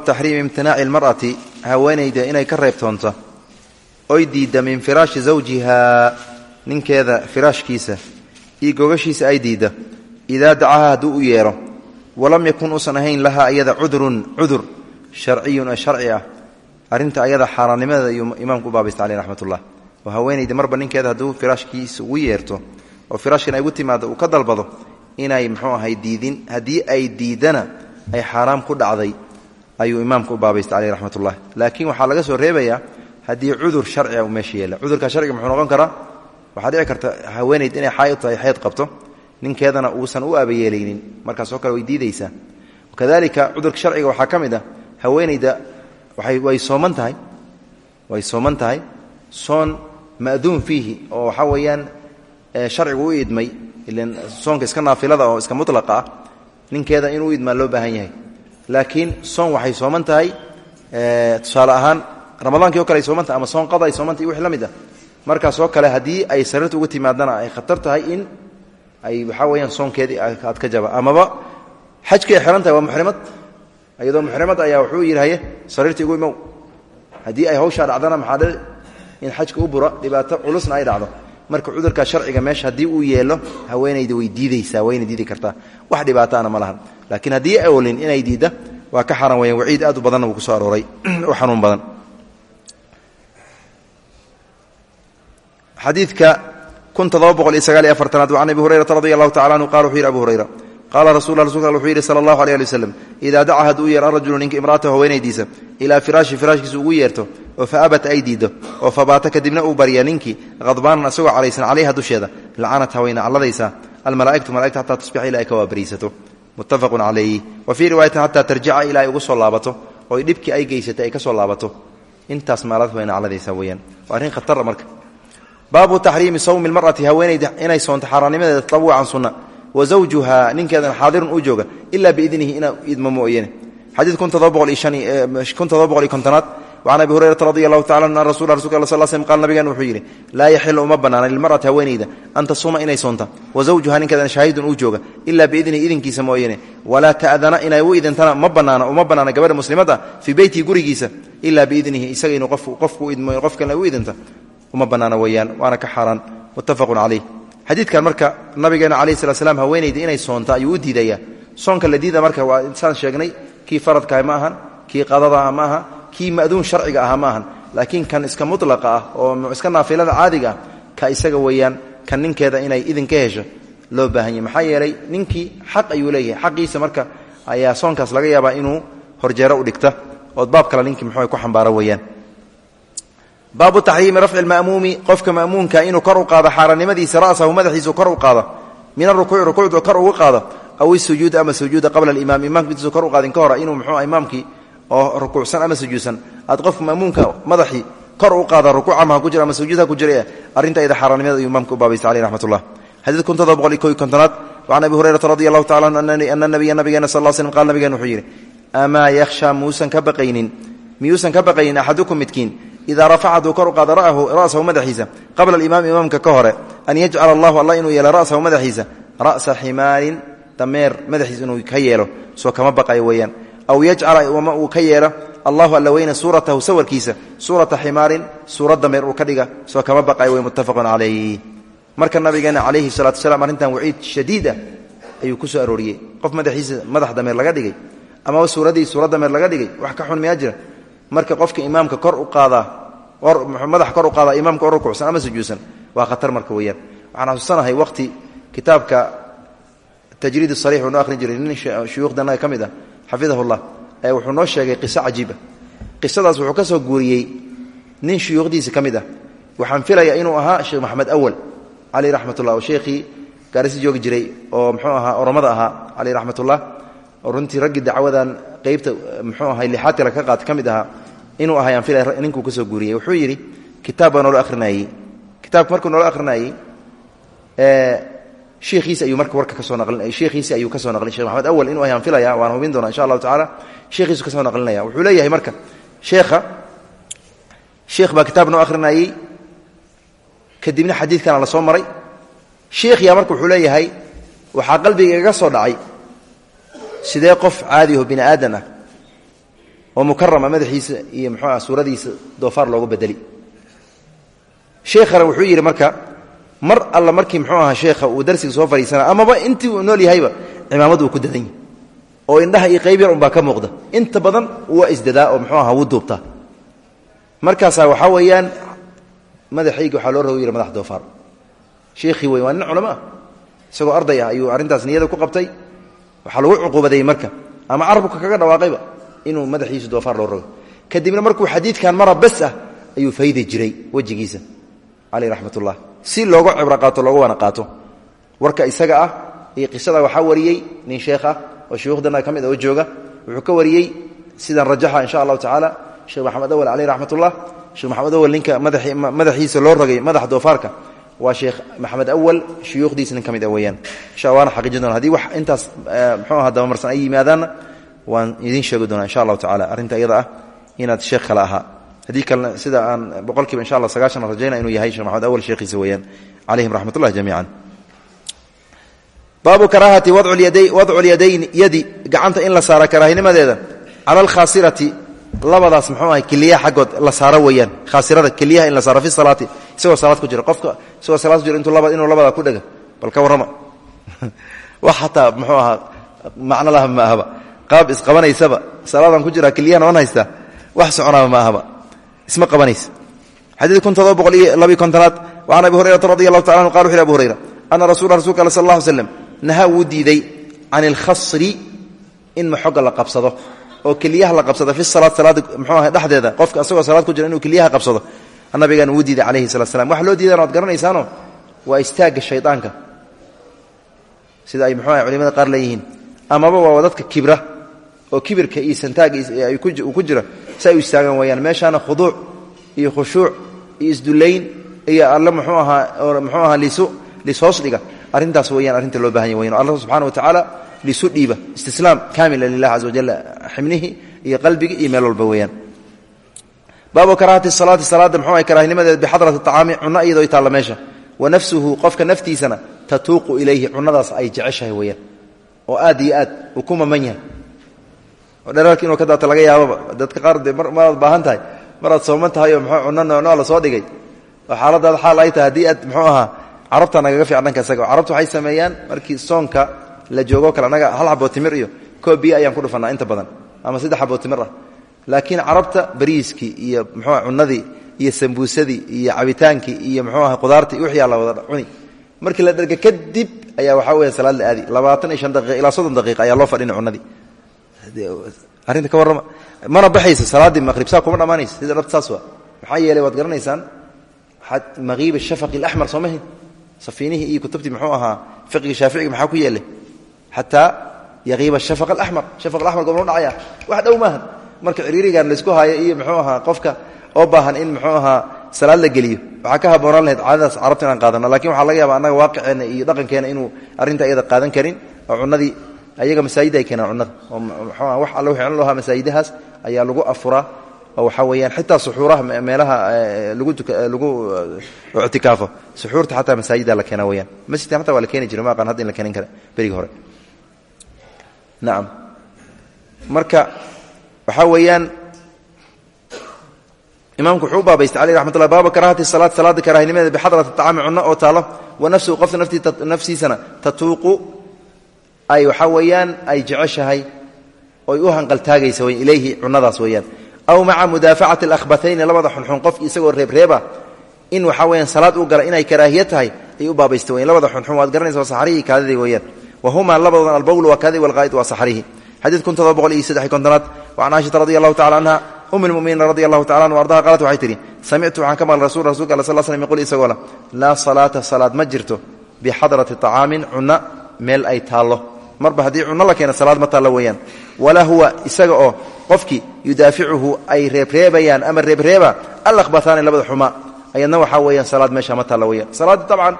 Baabu taxriimi imtinaaci lmar'ati haweenayda inay ka reebtoonto oy diidda min firaashi zawjihaa ninkeeda firaashkiisa iyo gogashiisa ay diidda idaa dacaha hadduu u yeedho walam yakun uusan ahayn lahaa iyada cudurun cudur sharciyun ee sharci ah. Arrinta ayada xaaraannimadeeda ayuu imaamku u baabaysta caleyh raxmatullah. Oo haweenayda marba ninkeeda hadduu firaashkiisa ugu yeerto oo firaashkan ay ugu timaado uu ka dalbado inay muxuu ahay diidin. Haddii ay diiddana ay xaaraam ku dhacday ayuu imaamka u baabaysta caleyh raxmatullah laakiin waxaa laga soo reebayaa haddii cudur sharciga uu meesha yeela cudurka sharciga muxuu noqon karaa? Waxaa dhici karta haweenayd inay xaayid tahay xeyd qabto ninkeedana uusan u aabayeelaynin markaasoo kale way diidaysaa. Kadalika cudurka sharciga waxaa ka mid ah way sooman way sooman soon ma'duun fiihi oo waxaa sharcigu u idmay ilan soonka iska naafilada oo iska mutlaqa ah ninkeeda inuu idmaa loo baahan yahay laakiin soon waxay sooman tahay. Tusaale ahaan ramadaankii o kale ay sooman tahay ama soon qada ay sooman tahay wix la mid ah markaasoo kale haddii ay sariirta uga timaadana ay khatar tahay in ay waxaa weyaan soonkeedii aad ka jaba. Amaba xajkay xihan tahay waa muxrimad. Iyadoo muxrimad ayaa wuxuu yidhi haye sariirta igu imow. Haddii ay hawshaa dhacdana maxaa dhici in xajka u bura dhibaato culusna ay dhacdo marka cudurka sharciga meesha haddii uu yeelo haweenayda way diidaysaa wayna diidi kartaa. Wax dhibaataana ma lahan. Laakiin haddii olin inay diidda waa ka xaran weyaan waciid aad u badanna wuu ku soo arooray. Oo xanuun badan. Xadiidka kun todoba boqol iyo sagaal iyo afartanaad can abi hurayrata radi allahu tacala anhu qala wuxuu yidhi abu hurayra qaala rasulka wuxuu yidhi sala allahu aleh ali waslem idaa daca hadduu yeer arajulu ninka imraatahu haweenaydiisa ilaa firaashi firaashkiisa ugu yeerto oo fa abat ay diiddo oo fabaata kadibna uu barya ninkii qadbaanan asagoo calaysan calayha dusheeda lacanat haweyna calladaysaa almalaaigtu malaigta xataa tusbixa ila ay ka waabariisato muttafaqun calayhi wa fii riwaayatin xataa tarjica ilaa ay ugu soo laabato oy dhibkii ay geysatay ay ka soo laabato intaas maalad haweyna calladaysaa weyaan waa arrin khatara marka baabu taxriimi sawmi lmar'ati haweenayda wa zawjuha ninkeedan xaadirun uu jooga ilaa biidnihi inaa idmo mooyane xadiid kun todoba boqol iyo kontonaad wacan abi hurayrata radi allahu tacala an rasul rasulka al sal slm qaal nabigan wuxuu yidhi laa yaxilu uma bannaana lilmar'ati haweenayda an tasuuma inay soonta. Wa zawjuha ninkeedan shaahidun uu jooga ilaa biidnihi idinkiisa mooyane walaa ta'dana inay u idintana ma banaana uma bannaana gabadha muslimadda fii beytihi gurigiisa ilaa biidnihi isaga inuu qofku idmo qof kalena u idinta. Uma banaana weyaan waana ka xaaraan. Muttafaqun calayh xadiidkan marka nabigeena calayh slat slam haweenayda inay soonta ayuu u diidayaa soonka la diida marka waa saan sheegnay kii faradkaah ma ahan kii qadadaah ma aha kii ma'duun sharciga aha ma ahan. Laakiin kan iska mutlaqa ah oo iska naafilada caadiga ah ka isaga weeyaan kan ninkeeda inay idin ka hesho loo baahan yahy maxaa yeelay ninkii xaq ayuu leeyahay. Xaqiisa marka ayaa soonkaas laga yaabaa inuu horjeero u dhigta. Ood baab kale ninkii muxuu ku xambaaro weeyaan baabu taxriimi rafci lma'muumi qofka ma'muumka inuu kor u qaado xaarannimadiisa ra'sahu madaxiisu kor u qaado. Min arukuuci rukuucdu kor ugu qaado. Aw isujuud ama sujuuda qabla alimaam imaamka intuusu kor u qaadin ka hor inuu muxuu imaamkii oo rukuucsan ama sujuudsan. Aad qofka ma'muumka madaxii kor u qaada rukuuc ama ha ku jira ama sujuud ha ku jira arrinta ayada xaarannimada ayuu imaamka u baabaysta caleyh raxmat ullah xadiid kun todoba boqol iyo koy kontonaad wacan abi hurayrata radi allahu tacala anhu ana nabiya nabigeena sal l slm idaa rafaca hadduu kor u qaado ra'sahu madaxiisa qabla alimaam imaamka ka hore an yajcala allahu alla inuu yeelo ra'sahu madaxiisa ra'sa ximaarin dameer madaxiisa inuu ka yeelo soo kama baqayo weeyaan aw yajcala ama uu ka yeelo allahu alla weyne suuratahu sawirkiisa suurata ximaarin suurad dameer uu ka dhiga soo kama baqayo wey muttafaqun calayh marka nabigeena calayhi salatu wasalaam arrintan waciid shadiid ah ayuu ku soo arooriyey qof madaxiisa madax dameer laga dhigay amaba suuradii suurad dameer marka qofka imaamka kor u qaadaa madax kor u qaadaa imaamka oo rukucsan ama sujuudsan waa khatar marka weeyaan. Waxaan xasuusanahay waqti kitaabka tajriid sariix uu noo akhrin jiray nin shuyuukhdanaga ka mid ah xafidahullah ee wuxuu noo sheegay qiso cajiiba qisadaas wuxuu ka soo guuriyey nin shuyuukhdiisa ka mid ah. Waxaan filayaa inuu ahaa sheekh maxamed awal caleyh raxmatullah oo sheekhii gaarisi joogi jiray oo muxuu ahaa oromada ahaa caleyh raxmatullah. Oo runtii raggii dacwadan qeybta muxuu ahay lixaatira ka qaat ka mid inuu ahay aan filay ninkuu ka soo guuriyey. Wuxuu yidhi kitaab baa noola akhrinayey. Kitaabka markuu noola akhrinayey shiikhiisi ayuu marka warka ka soo naqlinay shiikhiisi ayuu ka soo naqlin shekh maxamed awal inuu ahay aan filaya waan hubin doonaa insha allahu tacaala sheekhiisu ka soo naqlinaya. Wuxuu leeyahay marka sheekha sheekh baa kitaab noo akhrinayey kadibna xadiidkana la soo maray. Sheikhiyaa marka wuxuu leeyahay waxaa qalbiga soo dhacay sidee qof caadi aho bini aadan ah oo mukarama madaxiisa iyo muxuu ah suuradiisa doofaar loogu bedeli. Sheekhana wuxuu yidhi marka mar alla markii muxuu ahaa sheekha uu darsiga soo fadhiisana amaba intii uu nool yahayba cimaamad ku dadan yahy oo indhaha iyo qayb yar unbaa ka muuqda. Inta badan waa isdadaa oo muxuu aha wuu duubtaa. Markaasaa waxaa weeyaan madaxayga waxaa loo rogo yidhi madax doofaar. Sheekhii wey waa nin culamo ah. Isagoo arday ah ayuu arrintaas niyada ku qabtay waxaa lagu cuquubadeeyey marka. Ama carabka kaga dhawaaqayba inuu madaxiisu doofaar loo rogo. Kadibna markuu xadiidkan mara bes ah ayuu faydi jiray wejigiisa caleyh raxmat ullah si looga cibro qaato looga wana qaato. Warka isaga ah iyo qisada waxaa wariyey nin sheekh ah oo shuyuukhdana ka mid a oo jooga wuxuu ka wariyey sidan rajaxa insha allahu tacaala. Sheekh maxamed awal caleyh raxmat ullah sheekh maxamed awal ninka madaxiisa loo rogay madaxa doofaarka waa sheekh maxamed awal shuyuukhdiisa nin ka mid a weeyaan. Insha waana xaqiijin doona haddii wax intaas muxuu aha dabamarsan ay yimaadaanna waan idiin sheegi doonaa insha allahu tacala arrinta iyada ah inaad sheekh kale ahaa. Haddii kalena sida aan boqol kiiba insha allah sagaashan rajayna inuu yahay sheekh maxamed awal sheekhiisa weeyaan. Calayhim raxmat ullahi jamiican. Baabu karaahati wadcu lyadayn yadi gacanta in la saara karaahinimadeeda cala alkhaasirati labadaas muxuu ahay keliyaha xaggood la saaro weeyaan. Khaasirada keliyaha in la saaro fi salaati isagoo salaad ku jira qofka isagoo salaad ku jira intuu laba inuu labada ku dhega bal ka warrama. Wax xataa muxuu ahaa macno laha ma ahaba. Qaab isqabanaysaba salaadaan ku jiraa keliyahan oon haystaa wax soconaaba ma ahaba. Isma qabanaysa. Xadiid kun todoba boqol iyo labiy kontonaad wacan abi hurayrata radi allahu taala anu qala wuxu yhi abu hurayra ana rasula rasulka al sal alla ly slam nahaa wuu diiday can ilkhasri in maxoga la qabsado oo keliyaha la qabsado fi salaad salaada mxuu aha dhexdeeda qofka asagoo salaad ku jira inuu keliyaha qabsado nabigaan wuu diiday calayhi salat slam waxa loo diidan waad garanaysaano waa istaagga shaydaanka sida ay mxuu aha culimada qaar leeyihiin. Amaba waa dadka kibra oo kibirka iyo santaaga uu ku jira si ay u istaagaan wayaan meeshaana khuduuc iyo khushuuc iyo isdulayn iyo alle mxuu ahaa mxuu ahaa lisu lis hoos dhiga. Arrintaas weyaan arrinta loo baahan ya wayan allah subxana wa tacaala lisu dhiiba. Istislaam kaamila lilah caza wajal xibnihii iyo qalbigii iyo meel walba weeyaan baabu karaahati salaati salaada mxuu aha karaahinimadeed bixadrati acaami cunno iyadoo taalla meesha. Wa nafsuhu qofka naftiisana tatuuqu ilayhi cunadaas ay jeceshahay weyaan oo aad iyo aad uu ku maman yahay. Oo dherarka inuu ka daata laga yaababa dadka qaar de maraad baahan tahay maraad sooman tahay oo mxuu cunno noocnoo la soo dhigay. Oo xaaladaada xaal ay tahay haddii aad mxuu ahaa carabta nagaga fiican dhanka isaga. Carabtu waxay sameeyaan markii soonka la joogo kale annaga hal xaboo timir iyo koob biyo ayaan inta badan. Ama saddex xaboo laakiin carabta bariiskii iyo mxuuah cunadii iyo sambuusadii iyo cabitaankii iyo mxuu aha qudaartii wixii la wada cuni. Markii la dherga kadib ayaa waxaa weya salaad la aadi. Labaatan iyo shan daqiiqa ilaa soddon daqiiqa ayaa loo fadhina cunadii arrinta ka warrama mana baxaysa salaaddii maqrib saa kuma dhammaanaysa. Sida dhabta saas waa. Maxaa yeelay waad garanaysaan maqiib ashafaqi alaxmar soo mahin safiinihii iyo kutubtii muxuu ahaa fiqiga shaaficiga maxaa ku yeelay? Xataa yaqiiba shafaq alamar shafaq alamar gobno dhacaya. Wax dhow maaha marka ciriirigan laysku haayo iyo muxuu ahaa qofka oo baahan in muxuu ahaa salaad la geliyo. Waxaa ka haboonaan lahayd caadadaas carabta inaan qaadano laakiin waxaa laga yaaba annaga waaqiceenna iyo dhaqankeena inuu arrinta iyada qaadan karin oo cunadii ayaga masaajida ay keenaan cunada oo mxuuaha wax alle wxii cun lahaa masaajidahaas ayaa lagu afuraa oo waxaa weeyaan xitaa suxuuraha meelaha lagu lagu ictikaafo. Suxuurta xataa masaajida la keena weyaan masjidkan hataa waa la keeni jira ma aqaan hadda in la keenin kara. Berigi hore. Nacam marka waxaa weeyaan imaamku wuxuu u baabaystay aleyh raxmat ullah baaba karaahati salaad salaada karaahinimadeeda bixadrati acaami cunno oo taalo wa nafsuhu qofta nafsiisana tatuuqu ay waxaa weeyaan ay jeceshahay oy u hanqaltaagaysa w ilayhi cunadaas weeyaan. Aw maca mudaafacati alahbatayni labada xunxun qofki isagoo reebreeba in waxaa weyaan salaad u gala inay karaahiya tahay ay u baabaysta weyan labada xunxun waad garanaysa waa saxrihii kaadidii weeyaan. Wa humaa labadoodan albowl waa kaadi walqaa'id waa saxrihi xadiid kun todoba boqol iyo saddex kontonaad wacan caaishata radi allahu tacala canha um lmuminiina radi allahu tacala anhu ardaha qaalat waxay tidhi samictu waxaan ka maqlay rasul rasulka alla sal slm yqul isagoo leh laa salaata salaad ma jirto bixadrati طacaamin cunno meel ay taallo marba haddii cunno la keena salaad ma taallo weeyaan walaa huwa isaga oo qofkii yudaaficuhu ay reebreebayaan ama reebreeba alahbataani labada xumaa ayadna waxaa weeyaan salaad meesha ma taalla weyaan salaaddii tabcan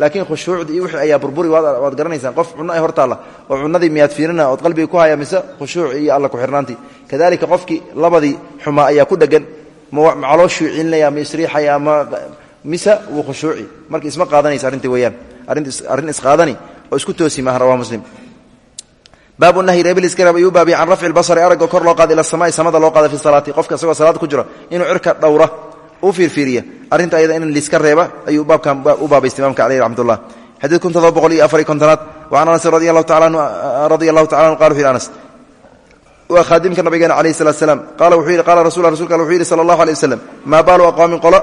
laakiin khushuucdii iyo wixii ayaa burburi waad garanaysaan. Qof cunno ay hor taalla oo cunnadii miyaad fiirina ood qalbiga ku haya mise khushuuci iyo alla ku-xirnaantii kadalika qofkii labadii xumaa ayaa ku dhegan ma calooshuu cilinaya ma isriixaya ma mise wuu khushuuci. Marka isma qaadanaysa arrintii weyaan arrin isqaadani oo isku toosi maaha rawahu muslim. Baabu nahyi reebiliskaraab ayuu baabiya can rafci lbasari aragga kor loo qaada ila samai samada loo qaada fi salaati. Qofka isagoo salaad ku jira inuu cirka dhowra u fiirfiiriya arrinta ayada in liiska reeba ayuu baabkan u baabaystay imamka caleyh raxmat ullah xadiid kun todoba boqol iyo afariy kontonaad. Wacan anasin radi allahu tacala anhu qala anas waa khaadimka nabigeena calayhi salatu slam qala wuxuu yidhi qala rasul rasulka wuxuu yidhi sala allahu alay waslem baalu aqwaamin qolo?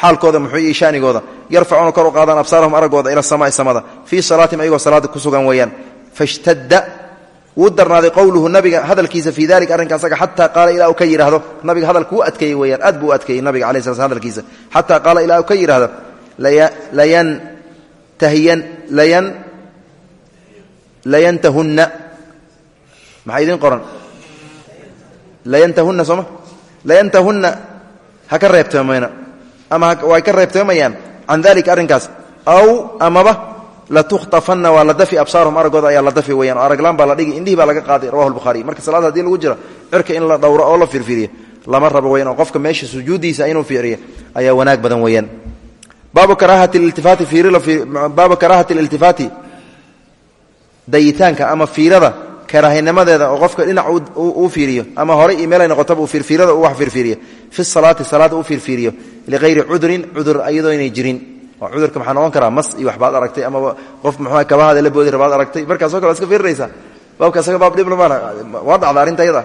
Xaalkooda muxuu iyo shaanigooda yarfacuuna kor u qaadaan absaarahum araggooda ila samaa'i samada. Fii salaatihim ayagoo salaada ku sugan fashtadda wuu darnaaday qowluhu nabiga hadalkiisa fii dalika arrinka asaga xataa qaala ilaa uu ka yidhaahdo nabiga hadalka wuu adkeeyey weyaan aad buu u adkeeyey nabiga alai sla sl hadalkiisa. Xataa qaala ilaa uu ka yidhaahdo layantahunna. Maxaa idiin qoran? Layantahunna sooma layantahunna ha ka reebtoomayna ama way ka reebtoomayaan can dalika arrinkaas aw amaba latukhtafanna waa la dafi absaaruhum araggooda ayaa la dafi weyaan oo araglaan la dhigi indhihii baa laga qaaday rawahu lbuhaari marka salaada haddii lagu jiro cirka in la dhowro oo la fiirfiiriyo lama rabo weyaan qofka meesha sujuuddiisa inuu fiiriyo ayaa wanaag badan weeyaan baabu karaahati iltifaati dayitaanka ama fiirada karaahinimadeeda oo qofka dhinac uu fiiriyo ama horay iyo meelay noqotaba fiirfiirada uu wax fiirfiiriyo fi salaati salaada u fiirfiiriyo ligayri cudrin cudur iyadoo inay jirin oo cudurka maxaa noqon karaa mas iyo waxbaad aragtay amaba qof muxua kaba hadala boodi rabaad aragtay. Markaasoo kale iska fiirinaysa. Baabka isaga baab dhibla maana waa dhacda arrinta yada.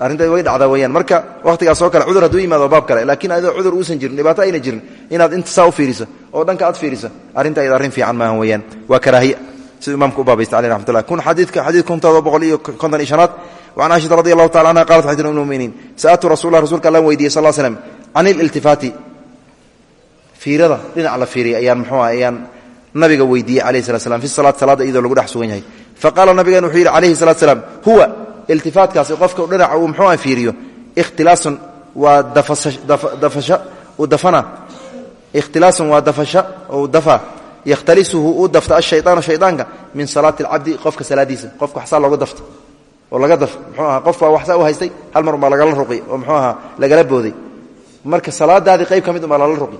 Arrinta way dhacdaa weyaan marka wakhtigaasoo kale cudur hadduu yimaado baab kale laakiin adoo cudur uusan jirin dhibaato ayna jirin inaad inta saa u fiiriso oo dhanka aad fiiriso arrinta ayada arrin fiican maaha weyaan waa karaahiye siduu imaamku u baabaysta aleh raxmat lah kun xadiidka xadiid kuntoodoo boqol iyo konton iyo shanaad. Can caaishata radi allahu tacala anha qalat xadiidna umuminiin sa'altu rasul lah rasulka allan weydiiyey sal slm can ililtifaati fiirada dhinac la fiiriya ayaan muxuu ayaan nabiga weydiiyey calayhi salat slam fi salaat salaada iyadoo lagu dhex sugan yahay. Fa qaala nabigan wuxuu yidhi calayhi salatu salaam huwa iltifaatkaasi qofka dhinaca uu muxuu fiiriyo? Ikhtilaasun waa dafasha uu dafana. Ikhtilaasun waa dafasha uu dafa. Yakhtalisuhu uu dafta ashaydaanu shaydaanka min salaati alcabdi qofka salaadiisa qofka waxsaa looga dafta oo laga daf muxuu aha qof baa waxsaa u haystay hal mar umbaa lagala ruqi oo muxuu ahaa lagala booday. Marka salaadaadii qayb ka mid umbaa lala ruqi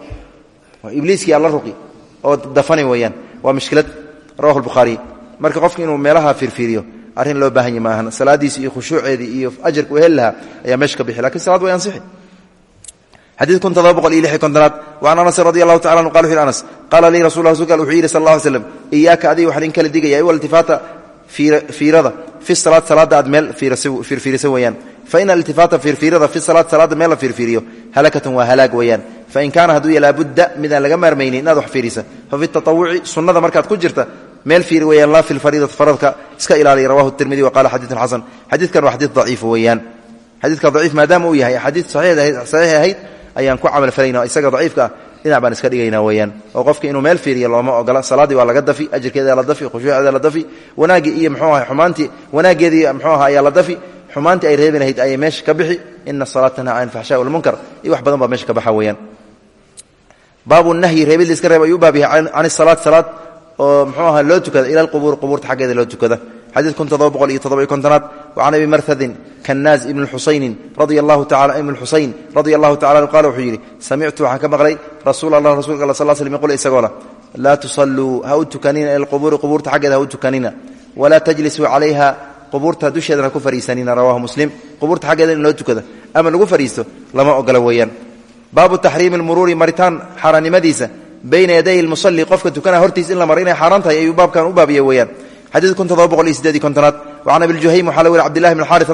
ibliiskii alla ruqi oo dafani weeyaan. Waa mushkilad rawahu lbukhaariy marka qofka inuu meelaha fiirfiiriyo arrin loo baahan yahy maahan salaadiisi iyo khushuuceedii iyo ajarka uu heli lahaa ayaa meesha ka bixi laakiin salaad way ansixi xadiid kun todoba boqol iyo lix kontonaad wacan anasin radi allahu tacala anu qala wuxu yhi anas qaala lii rasul rasulka wuxuu yidhi sal alla ly slam iyaaka adiga waxaan in kala digaya waltifaata fiirada fi salaad salaada aad meel fiirfiirisa weeyaan fain alitifaata fiirfiirada fi salaad salaada meel la fiirfiiriyo halakatun waa halaag weeyaan fain kaana hadduu ya laabudda midaan laga maarmaynin inaad wax fiirisa fa fi taawuci sunnada markaad ku jirta meel fiiri weyaan laa fi lfariidati faradka iska ilaaliya rawahu tirmidi wa qala xadiidun xasan xadiidkan waa xadiid daciif weeyaan xadiidka daciif maadaama uu yahay axaadiid saxiix ahayd ayaan ku camal falayna isaga daciifka ah dhinac baan iska dhigaynaa weyaan oo qofka inuu meel fiiriya looma ogola salaaddii waa laga dafi ajirkeeda la dafi khushuuceeda la dafi wanaaggii iyo mxuu aha xumaantii wanaaggeedii mxuu aha ayaa la dafi xumaantii ay reebi lahayd ayay meesha ka bixi ina asalaat tanhaa can alfaxshaa walmunkar iyo wax badan baa meesha ka baxa weyaan baabu nahyi reebid la iska reeb ayuu u baab yahay can isalaat salaad oo mxuu aha loo tukada ila alqubuur qubuurta xaggeeda loo tukada. Xadiid kun todoba boqol iyo toddoba iyo kontonaad wacan abi marhadin kannaaz ibni xusaynin radia allahu tacala ibn xusayn radia allahu tacala anu qaala wuxuu yidhi samictu waxaan ka maqlay rasuul allah rasulka alla sal slm yqul isagoo lah laa tusalluu ha u tukanina ila alqubuuri qubuurta xaggeeda ha u tukanina walaa tajlisuu calayha qubuurta dusheedana ku fariisanina rawahu muslim. Qubuurta xaggeeda loo tukada ama lagu fariisto lama ogola weeyaan. Baabu taxriimi lmuruuri maritaan xaaraannimadiisa. Bayna yaday lmusalli qofka tukana hortiis in la maro inay xaaraan tahay ayuu baabkan u baabiya weeyaan. Xadiid kun todoba boqol iyo sideed kontonaad. Wacan abiljuhaym waxaa la weri cbdillahi bn xaari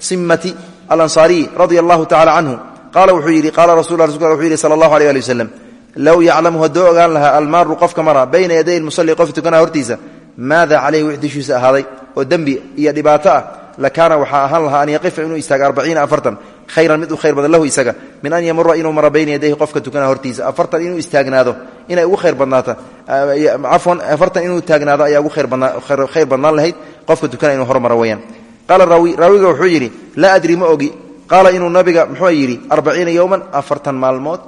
simmati alansaariy radia allahu tacala canhu qaala wuxuu yidhi qaala rasul wuxuu yidhi sala allahu alيh ali waslem low yaclamu hadduu ogaan lahaa almaaru qofka mara bayna yaday lmusalli maada calayhi wix dushiisa ahaaday oo dembi iyo dhibaato ah lakaana waxaa ahaan lahaa an yaqifa inuu istaago arbaciina afartan khayran mid u khayr badan lahu isaga min an yamura inuu mara bayna yadayhi qofka tukana hortiisa afartan inuu istaagnaado inay ugu khayr badnaata cafwan afartan inuu taagnaado ayaa ugu khayr badnaan lahayd qofka tukana inuu hormaro weyaan qaala raawi raawiga wuxuu yidhi laa adri ma ogi qaala inuu nabiga muxuu yidhi arbaciina yowman afartan maalmood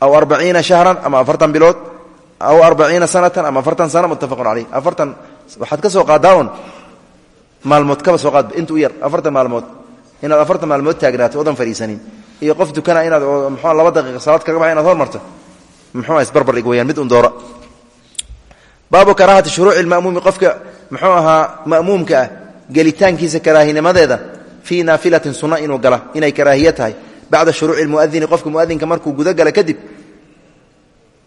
aw arbaciina shahran ama afartan bilood aw arbaciina sanatan ama afartan sana muttafaqun caleyh afartan waxaad ka soo qaadaa un maalmood kaba soo qaad inta u yar afartan maalmood inaad afartan maalmood taagnaato odan fadhiisanin iyo qof tukana inaad mxu laba daqiiqa salaad kaga baxa inaad hormarto muxuu isbarbar dhig weyaan mid un doora baabu karaahati shuruuci lma'muumi qofka muxuu ahaa ma'muumka ah gelitaankiisa karaahinimadeeda fii naafilatin sunna inuu gala inay karaahiya tahay bacda shuruuci lmuadini qofka muadinka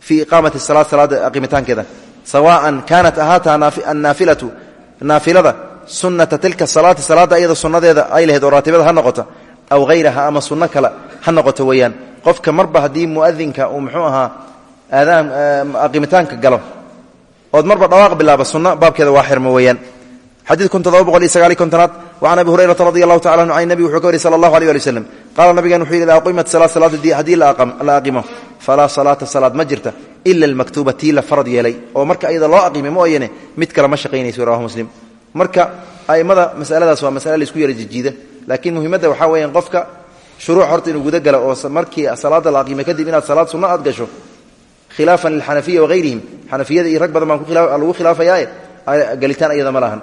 fii iqaamati salaad salaada aqimitaankeeda sawaan kaanat ahaataa annaafilatu naafilada sunata tilka salaati salaada iyada sunnadeeda ay lahayd oo raatibada ha noqoto aw hayraha ama sunno kale ha noqoto weeyaan qofka marba haddii muadinka uu muxuu ahaa aadaan aqimitaanka galo ood marba dhawaaq bilaaba sunno baabkeeda waa xirmo weeyaan xadiid kun todoba boqol iyo sagaali kontonaad wacan abi hurayrata radi allahu tacala anhu can nabi wuxuu ka wariy sala allahu alيh ali waslem qaala nabigan wuxuu yidhi falaa salaata salaad ma jirta ila almaktuuba tii la farad yeelay. Marka iyada loo aqimay mooyane mid kale ma shaqaynayso rawahu muslim. Marka a'immada masaladaas waa masale la isku yara jijiida laakiin muhiimadda waxaa weeyaan qofka shuruuc horta inuu guda galo oo markii salaada la aqimay kadib inaad salaad sunno aad gasho khilaafan lilxanafiya wahayrihim xanafiyada iyo rag badan baan lagu khilaafayaae galitaan iyada ma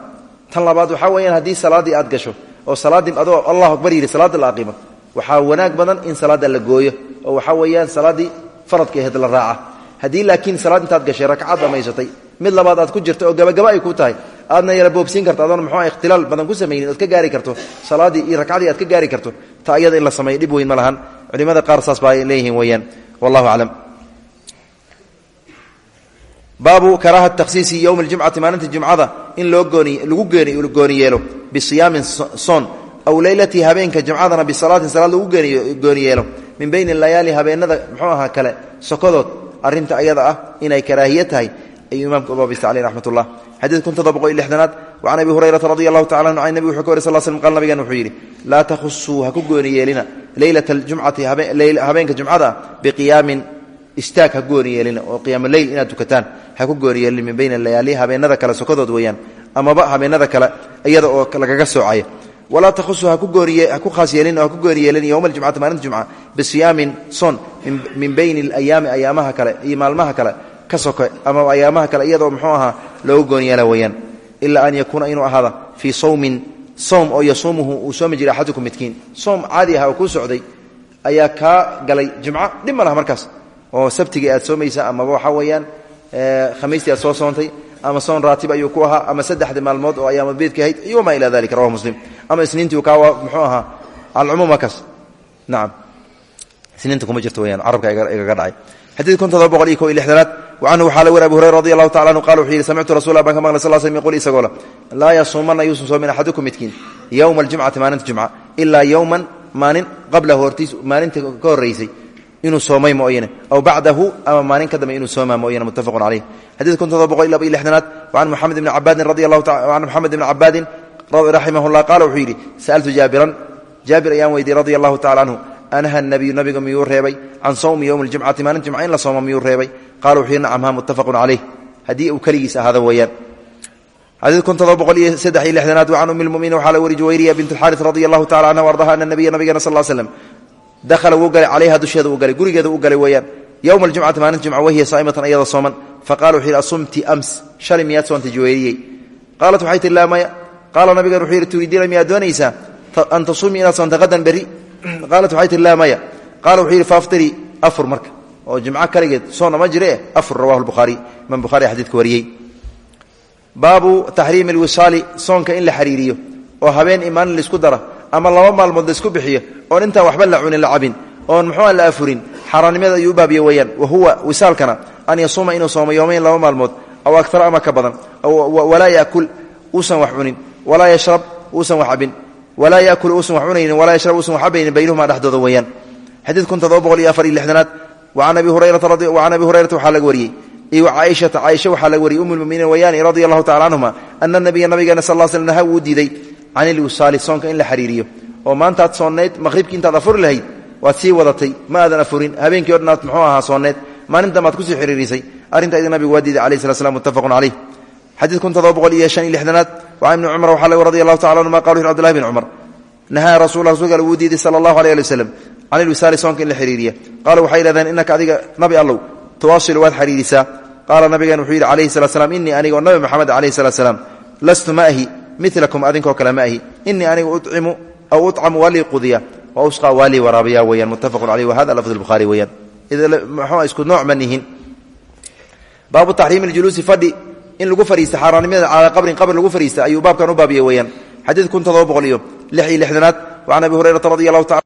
tan labaad waxaa weyaan haddii salaaddii aad gasho oo salaaddii adoo allahu akbar yidhi salaadda la aqimo waxaa wanaag badan in salaadda la gooyo oo waxaa weeyaan salaaddii faradka aheed la raaca. Haddii laakiin salaad intaad gashay rakcad dhammaysatay mid labaad aad ku jirta oo gabagaba ay ku tahay aadna yara boobsiin karto adoon muxuu ikhtilaal badan ku samaynin ood ka gaari karto salaaddii iyo rakcadii aad ka gaari karto ta in la sameeyo dhib weyn ma lahan. Culimada qaar saas baa ay weeyaan. Wallahu aclam baabu karaahat takhsiisi yowmi ljimcati maalinta jimcada in loo gooni lagu gooni yeelo bisiyaamin soon aw leylatii habeenka jumcadana bisalaatin salaad lagu gooni yeelo min bayni layaali habeenada muxuu ahaa kale sokodood arinta ayada ah inay karaahiye tahay ayuu imaamka ubaabista caleyh raxmat ullah xadiid kun toddoba boqol iyo lixdanaad wacan abi hurayrata radi allahu tacala nebigu wuxuu ka slm qaal nabigan wuxuu yidhi laa takhusuu ha ku gooni yeelina leylata habeenka jumcada ah biqiyaamin istaag ha gooni oo qiyaama leyl inaad tukataan ha ku gooni min bayni layaali habeenada kale sokodood weeyaan amaba habeenada kale iyada oo lagaga soocaya walaa tahusu ha ku khaas yeelin oo ha ku gooni yeelin yowma aljumcati maalinta jumca bisiyaamin son min bayni alayaami ayaamaha kale iyo maalmaha kale ka soke ama ayaamaha kale iyadoo muxuu ahaa loogu gooni yeela weeyaan. Ilaa an yakuuna inuu ahaada fii sawmin sowm oo yasuumuhu uu soomi jiray axadukum midkiin. Soom caadi aha oo kuu socday ayaa kaa galay jumco dhib ma markaas. Oo sabtigii aad soomaysa amaba waxaa weeyaan khamiistii aad soo soontay ama soon raatib ayuu ku ahaa ama saddexdii maalmood oo ayaamabeedka ahayd iyo wamaa ilaa dalika rawahu muslim. Ama isniintii kaa muxuu ahaa alcumuum waa kaas nacam isniinta kuma jirto weyaan carabka igaga dhacay. Xadiid kun todoba boqol iyo ko iyo lixdanaad wacanhu waxaa la weri abu hurayra radi allahu tacala anhu qala wuxuu yidhi samictu rasulah baan ka maqlay sal slm yqul isagoo le laa yasuumanna yuusan soomin axadukum midkiin yowma aljumcati maalinta jumca ilaa yowman maalin qablahu hortiis maalinta ka horraysay inuu soomay mooyane. Aw bacdahu ama maalin ka dambe inuu soomaa mooyane muttafaqun caleyh xadiid kun todoba boqol iyo laba iyo lixdanaad wacan muxamed ibni cabaadin radi allahu an moxamed ibni cabaadin raximah llah qaala wuxuu yidhi sa'altu jaabiran. Jaabir ayaan weydiye radi allahu tacala canhu anha nabiyu nabiga miyuu reebay? Can sawmi yowmi ljumcati maalin jumca in la sooma miyuu reebay? Qala wuxuu yidhi nacamha muttafaqun caleyh haddii uu keligiis ahaado weeyaan. Xadiid kun todoba boqol iyo saddex iyo lixdanaad wacan umi lmuminiin waxaa la weri juwayriya bint alxaaris radi allahu tacala canha ardaha ana nabiya nabigana sal slam dahala wuu galay calayha dusheeda uu galay gurigeeda uu galay weeyaan yowma aljumcati maalinta jumca wahiya saa'imatan iyadoo sooman faqala wuxuu yidhi asumti ams shalay miyaad soontay juwayriyey qaalat waxay tihi laa maya qaala nabigan wuxuu yidhi turiidiina miyaad doonaysaa an tasuumii inaad soonta qadan berri qaalat waxay tihi laa maya qaala wuxuu yidhi faaftirii afur marka oo jimco kaligeed soonna ma jire afur rawahu lbukhaari imam bukhari xadiidka wariyey baabu taxriimi ama laba maalmood la isku bixiyo oon intaan waxba la cunin la cabin oon muxuuan la afurin xaaraannimada ayuu u baabiye weeyaan wa huwa wisaalkana an yasuuma inuu soomo yoomayn laba maalmood aw agtara ama ka badan walaa yakul uusan wax cunin walaa yashrab uusan wax cabin walaa yakul uusan wax cunaynin walaa yashrab uusan wax cabaynin baynuhuma dhexdooda weeyaan. Xadiid kun todoba boqol iyo afar iyo lixdanaad wacan abi hurayrata waxaa laga wariyey caaishata caaisha waxaa laga wariyey um lmuminiin wayaani radia allahu tacala canhuma ana nabiya nabigeena sal sl naha wuu diiday can ilwisaali soonka in la xariiriyo oo maantaad soonnayd maqhribkii intaad afuri lahayd waad sii wadatay ma aadan afurin habeenkii o dhan aad muxuu ahaa soonneed maalin dambaad ku sii xiriirisay arrintaydii nabigu waa diiday alayh slat slam muttafaqun caleyh xadiid kun todoba boqol iyo shan iyo lixdanaad wacan ibni cumar waxaa laga radi allahu tacala anhuma qala wuxu abdullahi bn cumar nahaa rasul rasulka alle wuu diiday sala allahu aleh ali waslem can ilwisaali soonka in la xiriiriya qaala waxay yidhahdeen innaka adiga nabi allow tuwaasilu waad xariirisaa qaala nabigan wuxuu yidhi calayhi salat slam innii aniga oo nabi moxamed calayhi salat slaam lastu ma ahi milakum adinkoo kale ma ahi. Innii anigu ucimu aw ucamu waa lii qudiya wa usqa waa lii waraabiya weyaan muttafaqun caleyh wa hada lafd lbukhaari weyaan mxua isku nooc ma nihin. Baabu taxriimi ljuluusi fadhi in lagu fariista xaaraannimada calaa qabrin qabr lagu fariista ayuu baabkan u baabiye weyaan xadiid kun todoba boqol iyo lix iyo lixdanaad wacan abi hurayrata radi allahu taala